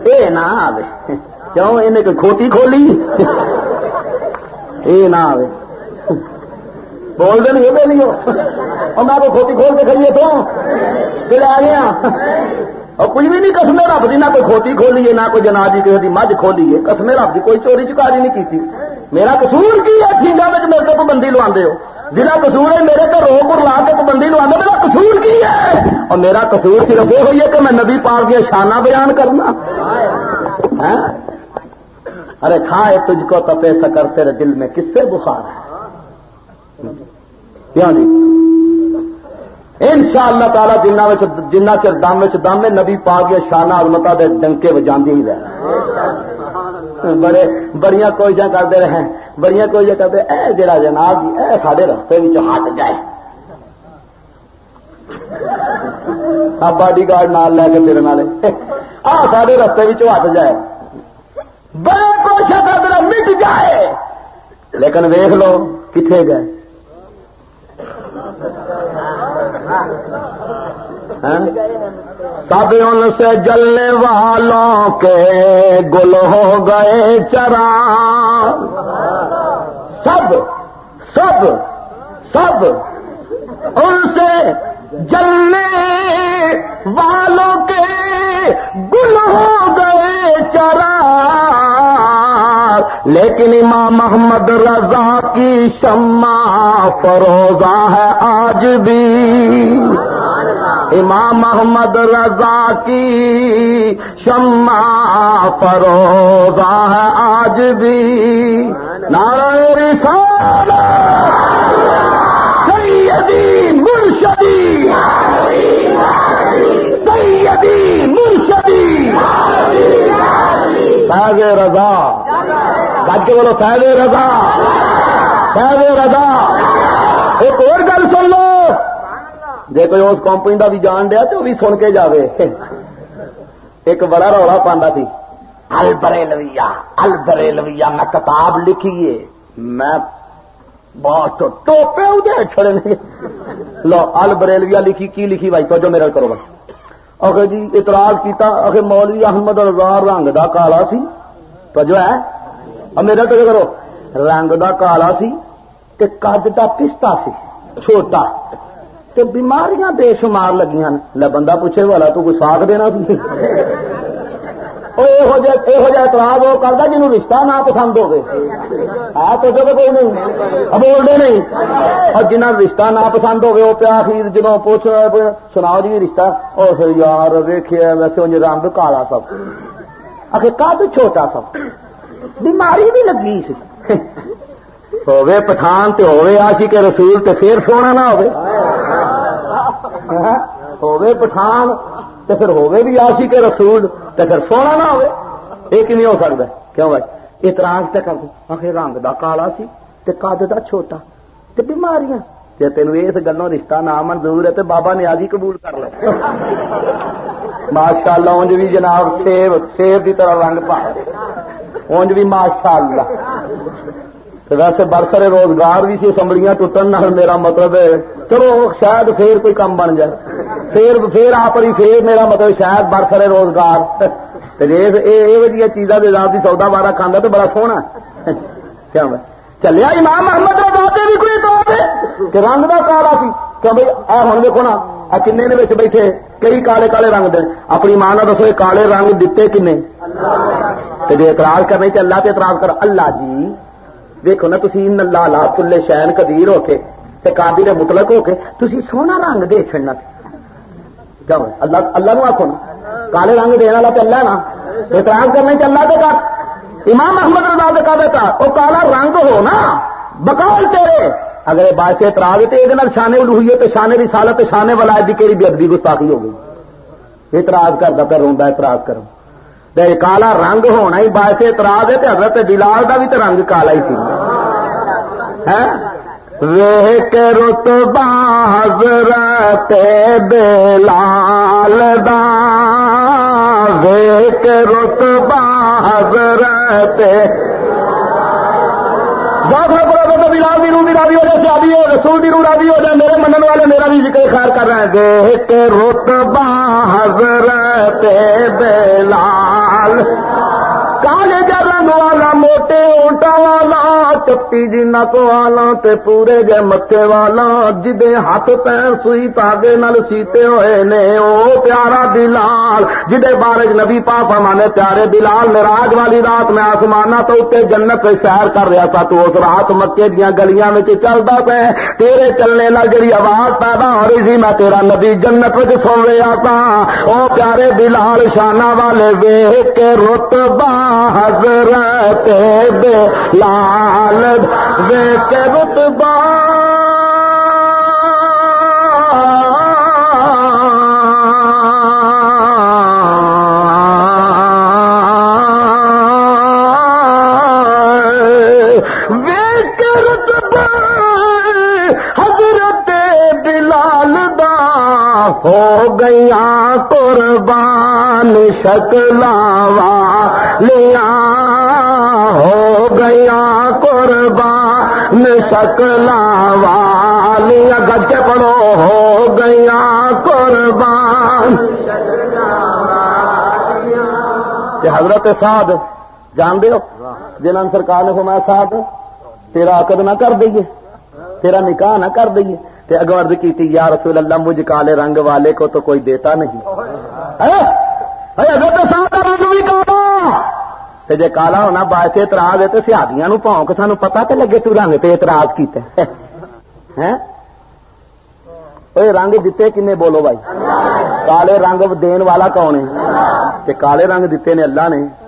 یہ نہ آئے کیوں؟ انہیں کوئی کھوتی کھولی؟ یہ نہ آئے بول دیں یہ نہیں ہو اور میں کھوتی کھول کے کھڑیے تو؟ پھر آ گیا۔ اور کچھ بھی نہیں کسمے رب کی نہ کوئی کھوتی کھولی ہے، نہ کوئی جناب جی کسی مجھ کھولی ہے۔ کسمے رب کی کوئی چوری چکاری نہیں کی میرا قصور کی ہے؟ ٹھیک ہے میرے کو بندی لوا ہو۔ جنا قصور ہے میرے تو رو پر لا کے پابندی لوا میرا قصور کی ہے؟ اور میرا قصور صرف یہ ہوئی ہے کہ میں نبی پاک دیا شانہ بیان کرنا۔ ہاں؟ ارے کھائے تجھ کو تپے سکر، تیرے دل میں کس سے بخار ہے؟ یعنی ان شاء اللہ تعالی جنہ جنہ چر دم دم نبی پا گیا شانہ المتا دے ڈنکے بجاندی ہی رہنا۔ بڑے بڑی کوششیں کرتے رہے بڑی کوششیں کرتے اے جڑا جناب جی اے سارے رستے ہٹ جائے۔ باڈی گارڈ نال لے کے میرے نال آ سارے رستے ہٹ جائے۔ بڑے کوشش کرتے مٹ جائے۔ لیکن ویخ لو کتنے گئے؟ ہاں؟ سب ان سے جلنے والوں کے گل ہو گئے چرا۔ سب سب سب ان سے جلنے والوں کے گل ہو گئے چرا۔ لیکن امام محمد رضا کی شمع فروزہ ہے آج بھی۔ امام محمد رضا کی شمع فروزہ ہے آج بھی۔ نارائ سیدی مرشدی۔ سیدی مرشدی۔ فیض رضا۔ بج کے بولو، فیض رضا۔ فیض رضا۔ ایک اور گل سن جی کوئی اس کمپنی کا بھی جان دیا تو وہ بھی سن کے جاوے۔ ایک بڑا رولا پاندا سی البرے لویا البرے لویا میں کتاب لکھیے میں بہت ٹوپے ادھر چھڑے نہیں لو، البریلویا لکھی، کی لکھی بھائی؟ تو جو میرا کرو بھائی اگر جی اعتراض کیتا اگر مولوی احمد رضا رنگ دا کالا سی۔ تو جو ہے میرا تو کرو۔ رنگ دا کالا سی تے قد دا پستا سی، چھوٹا۔ تے بیماریاں بے شمار لگیاں لے بندہ پوچھے والا تو کوئی ساکھ دینا سی یہو جہ اعتراض وہ کرتا جنوب رشتہ نہ پسند ہوگی ہے تو جو کوئی نہیں۔ بولتے نہیں۔ اور جنہ رشتہ نہ پسند ہوگی وہ پیا خیر جب پوچھ سناؤ جی رشتہ۔ اور یار ویخیا ویسے انج رنگ کالا سب۔ آخر کد چھوٹا سب؟ بیماری بھی لگی سی۔ ہوے پٹھان تے ہوے آشی کے رسول تے پھر سونا نہ ہوے ہوے پٹھان تے پھر ہوے بھی آشی کے رسول تے پھر سونا نہ ہوے ایک نہیں ہو سکتا کیوں بھائی؟ اعتراض تے کر آخر رنگ دا کالا سی تے قد دا چھوٹا تے بیماریاں. جی تین اس گلوں رشتہ نہ منظور ہے تو بابا نیازی قبول کر لے. ماشاء اللہ انج بھی جناب سیب سیب کی طرح رنگ پا انج بھی ماشاء اللہ ویسے برسر روزگار بھی سی اسمبلیاں ٹوٹن میرا مطلب ہے۔ چلو شاید پھر کوئی کم بن جائے۔ پھر پھر آپ پھر میرا مطلب شاید برسر روزگار۔ یہ چیزاں کی سودا بارہ کھانا تو بڑا سونا کیا چلیا امام محمد رضا بھی کوئی تو کہ رنگ کا کالا سی۔ کہ بھائی اے ہوں دیکھو نا کن بیٹھے کئی کالے کالے رنگ دے۔ اپنی ماں نے دسو کالے رنگ دیتے کن جی اعتراض کرنے چ اللہ تے اعتراض کر اللہ جی دیکھو نا تھی نلا لا کلے شہن قدیر ہو کے قابل مطلق ہو کے تھی سونا رنگ دے چڑنا اللہ اللہ نو آخو نا کالے رنگ دینے والا تو اللہ نا اعتراض کرنے چ اللہ تے کر امام احمد رضا کا بیٹا وہ کالا رنگ ہو نا بکال تیرے اگر باعث اعتراض تو یہ شانے ہوئی ہے تو شانے کی سالت شانے ولایت کی کہڑی بے ادبی گستاخی ہو گئی اعتراض کرتا پہ روا اعتراض کروں کالا رنگ ہونا ہی باعث اعتراض ہے حضرت بلال کا بھی تو رنگ کالا ہی سی ویک رت حضرت بلال دا ویک رت حضرت بلال بھی روح بھی راضی ہو جائے شادی ہو رسول بھی روح راضی ہو جائے، میرے منن والے میرا بھی ذکر خیر کر رہے ہیں۔ دیکھ رتبہ حضرت بلال کالے جا رنگ والا چپٹی جی نک والا تے پورے جے متے والا جدے ہاتھ پیر سوئی تاگے نال سیتے ہوئے نے او پیارا بلال جدے بارج نبی پاپا مانے پیارے بلال میراج والی رات میں آسمانا تو اتنے جنت پہ سیر کر رہا تھا تو اس رات مکے دیا گلیاں میں چلتا پہ تیرے چلنے نال جڑی آواز پیدا ہو رہی تھی میں تیرا نبی جنت میں سن رہا تھا او پیارے بلال شانہ والے ویخ کے رتبہ حضرت بلال رتبہ حضرت بلال دا ہو گیا قربان شکلاوا لیا ہو گیا قربان شکلاوا لیا گج پڑو ہو گیا قربان حضرت سعد جان دے ہو جنہوں سرکار نے فرمایا سعد تیرا عقد نہ کر دئیے تیرا نکاح نہ کر دئیے تے عرض کی تھی یا رسول اللہ مجھ کالے رنگ والے کو تو کوئی دیتا نہیں۔ حضرت سعد کا رنگ بھی کالا۔ تے جے کالا ہونا باعث اعتراض ہے تو سیادیاں نو پاؤں کہ سانو پتا تے لگے تو رنگ تے اعتراض کیتے ہیں۔ اے رنگ دیتے کنے بولو بھائی؟ کالے رنگ دین والا کون ہے؟ کہ کالے رنگ دیتے نے اللہ نے۔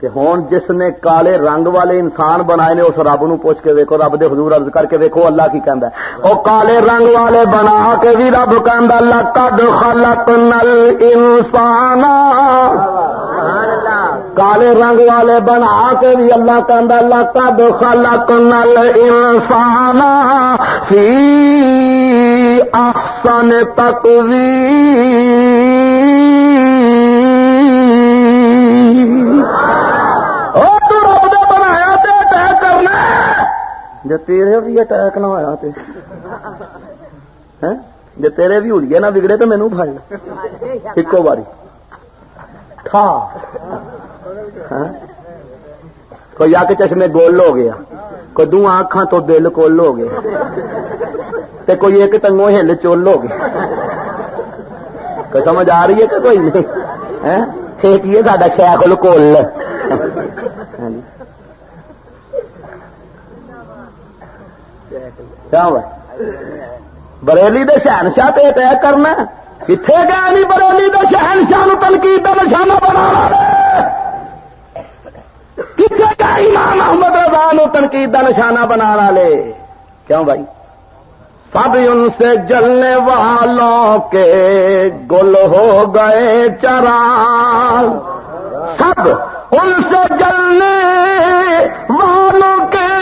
کہ ہون جس نے کالے رنگ والے انسان بنائے نے، اس رب نو پوچھ کے ویکو رب دے حضور عرض کر کے ویکو اللہ کی کہندا ہے۔ او کالے رنگ والے بنا کے بھی رب کہندا لقد خلقنا الانسان کالے رنگ والے بنا کے بھی اللہ فی احسن تقویم۔ او تو رب دے بنایا تے اٹیک کرنا جے تیرے بھی اٹیک نہ ہویا تے۔ جے تیرے بھی ہوئی نہ بگڑے تو مینوں پھڑ ایکو باری ٹھا ہاں؟ کوئی آ کے چشمے گول ہو گیا، کوئی دو آنکھاں تو دل کول ہو گیا، تے کوئی ایک تنگو ہل چول ہو گیا۔ کوئی سمجھ آ رہی ہے کہ کوئی نہیں؟ ہاں؟ ایک ساڈا شیخ کول ہاں جی۔ بریلی دے شہنشاہ تے طے کرنا کتنے گیا نہیں بریلی دے شہنشاہ نو تنقید کا نشانہ بنا کتنے گیا امام محمد رضا نو تنقید کا نشانہ بنا والے؟ کیوں بھائی؟ سب ان سے جلنے والوں کے گل ہو گئے چراغ۔ سب ان سے جلنے والوں کے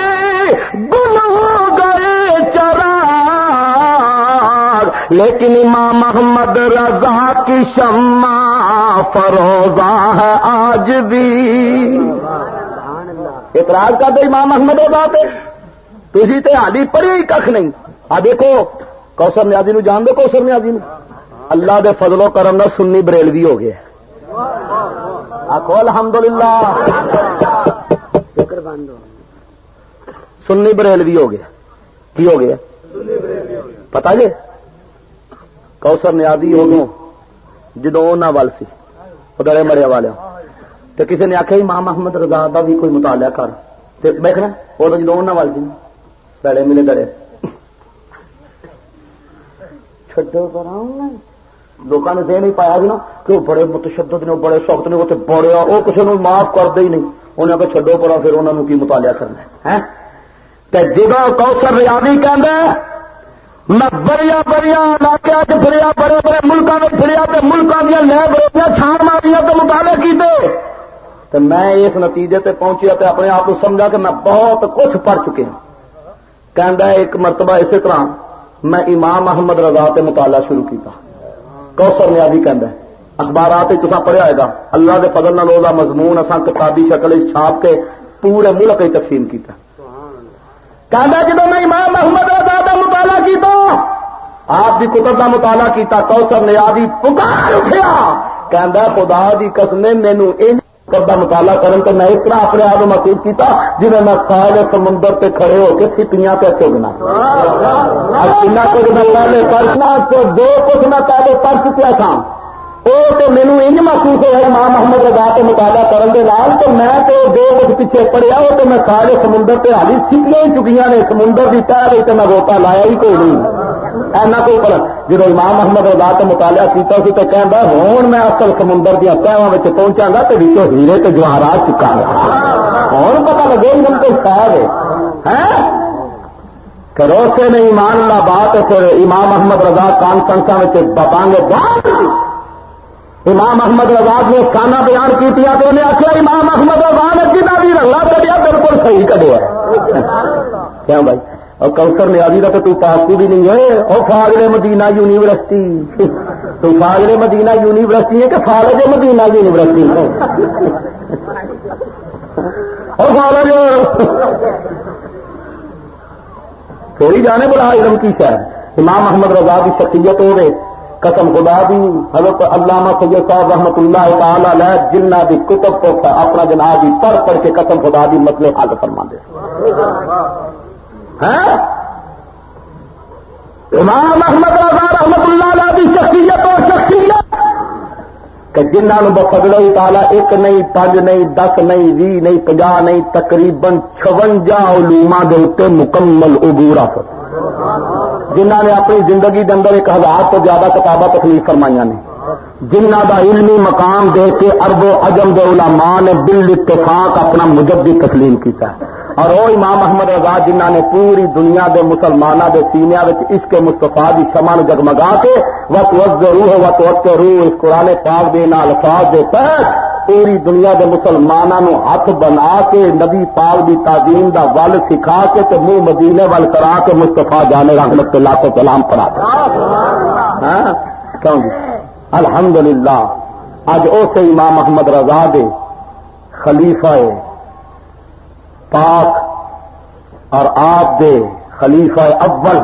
گل ہو گئے چراغ۔ لیکن امام محمد رضا کی شمع فروزہ ہے آج بھی۔ اعتراض کر دے امام محمد رضا پہ تھی تے حالی پڑھی ہی کھ نہیں۔ آ دیکھو کوسر نیازی نو جان دو کوسر نیازی نو۔ اللہ دے فضل و کرم نہ سنی بریلوی ہو گیا۔ آخو الحمد للہ سنی بریلوی ہو گیا۔ کی ہو گیا؟ پتا جی؟ کوسر نیازی ہو جدو ول سی وہ دڑے مریا والے تو کسی نے آخیا ماں محمد رضا کا بھی کوئی مطالعہ کر. دیکھنا وہ تو جدو ول سی دڑے ملے دڑے لوگوں نے دے نہیں پایا نا کہ وہ بڑے متشدد نے بڑے سخت نے، وہ بڑے وہ کسی نے معاف کرتے ہی نہیں۔ انہیں آ چڈو پڑا پھر انہوں نے کی مطالعہ کرنا ہے؟ ہاں؟ جب کوسر ریاضی کہہ میں بڑیا بڑیا علاقے چ پھریا، بڑے بڑے ملکوں میں پھریا تو ملکوں دیا لے بڑے چھان ماریا تو مطالعے کیتے۔ تو میں اس نتیجے تے پہنچیا تے اپنے آپ کو سمجھا کہ میں بہت کچھ پڑھ چکے ہوں کہ ایک مرتبہ اسی طرح میں امام محمد رضا تے مطالعہ شروع کیتا۔ کوسر نیازی کہہ اخبارات تصا پڑھیا ہوئے گا، اللہ کے فضل نال دا مضمون اصا کتابی شکل چھاپ کے پورے ملک تقسیم کیتا۔ کہہ جب میں امام محمد رضا کا مطالعہ کیتا، آپ کی کتب کا مطالعہ کیتا کوسر نیازی پکار اٹھیا۔ کہ خدا دی قسم مینو کا مطالعہ کرن تو میں اس طرح اپنے آپ محسوس کیتا جی میں سارے سمندر پہ کھڑے ہو کے سپیاں پہ چگنا کنا کچھ میں پہلے پرسنا تو دو کچھ میں پہلے پڑھ چکیا تھا وہ تو مینو انج محسوس ہوا ماں محمد رضا کے مطالعہ کرن دے نال۔ تو میں تو دو کچھ پیچھے پڑیا وہ تو میں سارے سمندر پہ حالی سپیاں ہی چکیاں نے، سمندر کی تہ رہی تو میں روٹا لایا ہی کوئی نہیں۔ ایسا کوئی پر جب امام محمد رضا کا مطالعہ کیتا سی تو کہہ ہوں میں اصل سمندر دیا تہواں پہنچا گا تو بچوں ہیرے تو جواہرات چکا گا ہوں پتا لگے من کو شاید ہے۔ کروسے نے ایمان اللہ بات پھر امام محمد رضا کانفرنسا میں بتانگے بات امام محمد رضا جی نے کانا بیان کی تو انہیں آخیا امام محمد رضا نے جنہ بھی رنگا کٹیا بالکل صحیح کٹیا کیوں بھائی؟ اور کوثر نے آدھی کا تو پاسو بھی نہیں ہے اور فاضل مدینہ یونیورسٹی۔ تو فاضل مدینہ یونیورسٹی ہے کہ فارغ مدینہ یونیورسٹی ہے؟ اور فارغ تھوڑی جانے بڑا علم کی شاید امام محمد رضا کی شخصیت ہو رہے قسم خدا دی۔ حضرت علامہ سید صاحب رحمۃ اللہ تعالی علیہ جنہ دی کتب کو اپنا جناب دی پڑھ پڑھ کے قسم خدا دی مسئلے حل فرما دے امام احمد رضا رحمت اللہ علیہ کی شخصیت اور شخصیت کہ جنہوں بفضل تعالی ایک نہیں پانچ نہیں، دس نہیں بھی نہیں پنجا نہیں، تقریباً چونجا علوما دے مکمل عبور حاصل جنہ نے اپنی زندگی کے اندر ایک ہزار تو زیادہ کتابیں تکلیف فرمائی نے۔ جنہ دا علمی مقام دے کے ارب و اجم دے علماء نے بل اتفاق اپنا مجدد تسلیم کیتا ہے۔ اور وہ امام محمد رضا جنہ نے پوری دنیا دے مسلمانوں کے سینیا اس کے مستفا کی شما جگمگا کے وقت وقت روح وقت وقت روح اس قرآن پاک دے الفاظ دے تحت پوری دنیا کے مسلمانوں ہاتھ بنا کے نبی پاک دی تعظیم دا ول سکھا کے تے منہ مدینے ول کرا کے مستفا جانے رحمت اللہ کو سلام پڑا؟ کیوں جی؟ الحمد للہ اج اسے امام محمد رضا دے خلیفہ پاک اور آپ دے خلیفہ اول،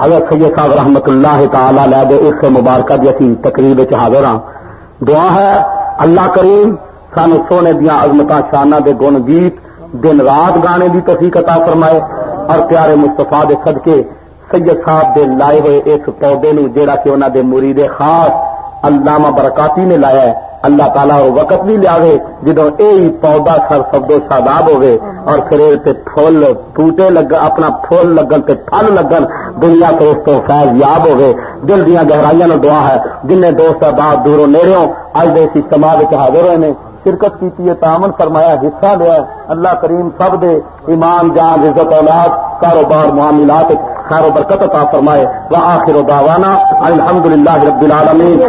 حضرت سید صاحب رحمت اللہ تعالی لے دے اس مبارکہ دی اسی تقریب حاضر ہاں۔ دعا ہے، اللہ کریم سانو سونے دیا عظمت شانہ دے گن گیت، دن رات گانے دی توفیق عطا فرمائے۔ اور پیارے مستفا دے صدقے، سید صاحب دے لائے ہوئے اس پودے نو جیڑا کہ انہوں دے مرید خاص علامہ برکاتی نے لایا ہے۔ اللہ تعالیٰ وہ وقت بھی لیا جدو یہ پودا سر سبدو شاداب ہوے اور پھر پھول ٹوٹے لگ اپنا پھول لگن تے پھل لگن، دنیا تو اس کو فیض یاب ہوے دل دیا گہرائیاں نو دعا ہے۔ جن دوست بعد دوروں نیڑوں اج دے اسی سماج حاضر ہوئے نے، شرکت کی ہے تعمن فرمایا، حصہ لیا اللہ کریم سب دے ایمان، جان، عزت، اولاد، کاروبار، معاملات خیر و برکت عطا فرمائے۔ وہ آخر و داوانا الحمد رب العالمین۔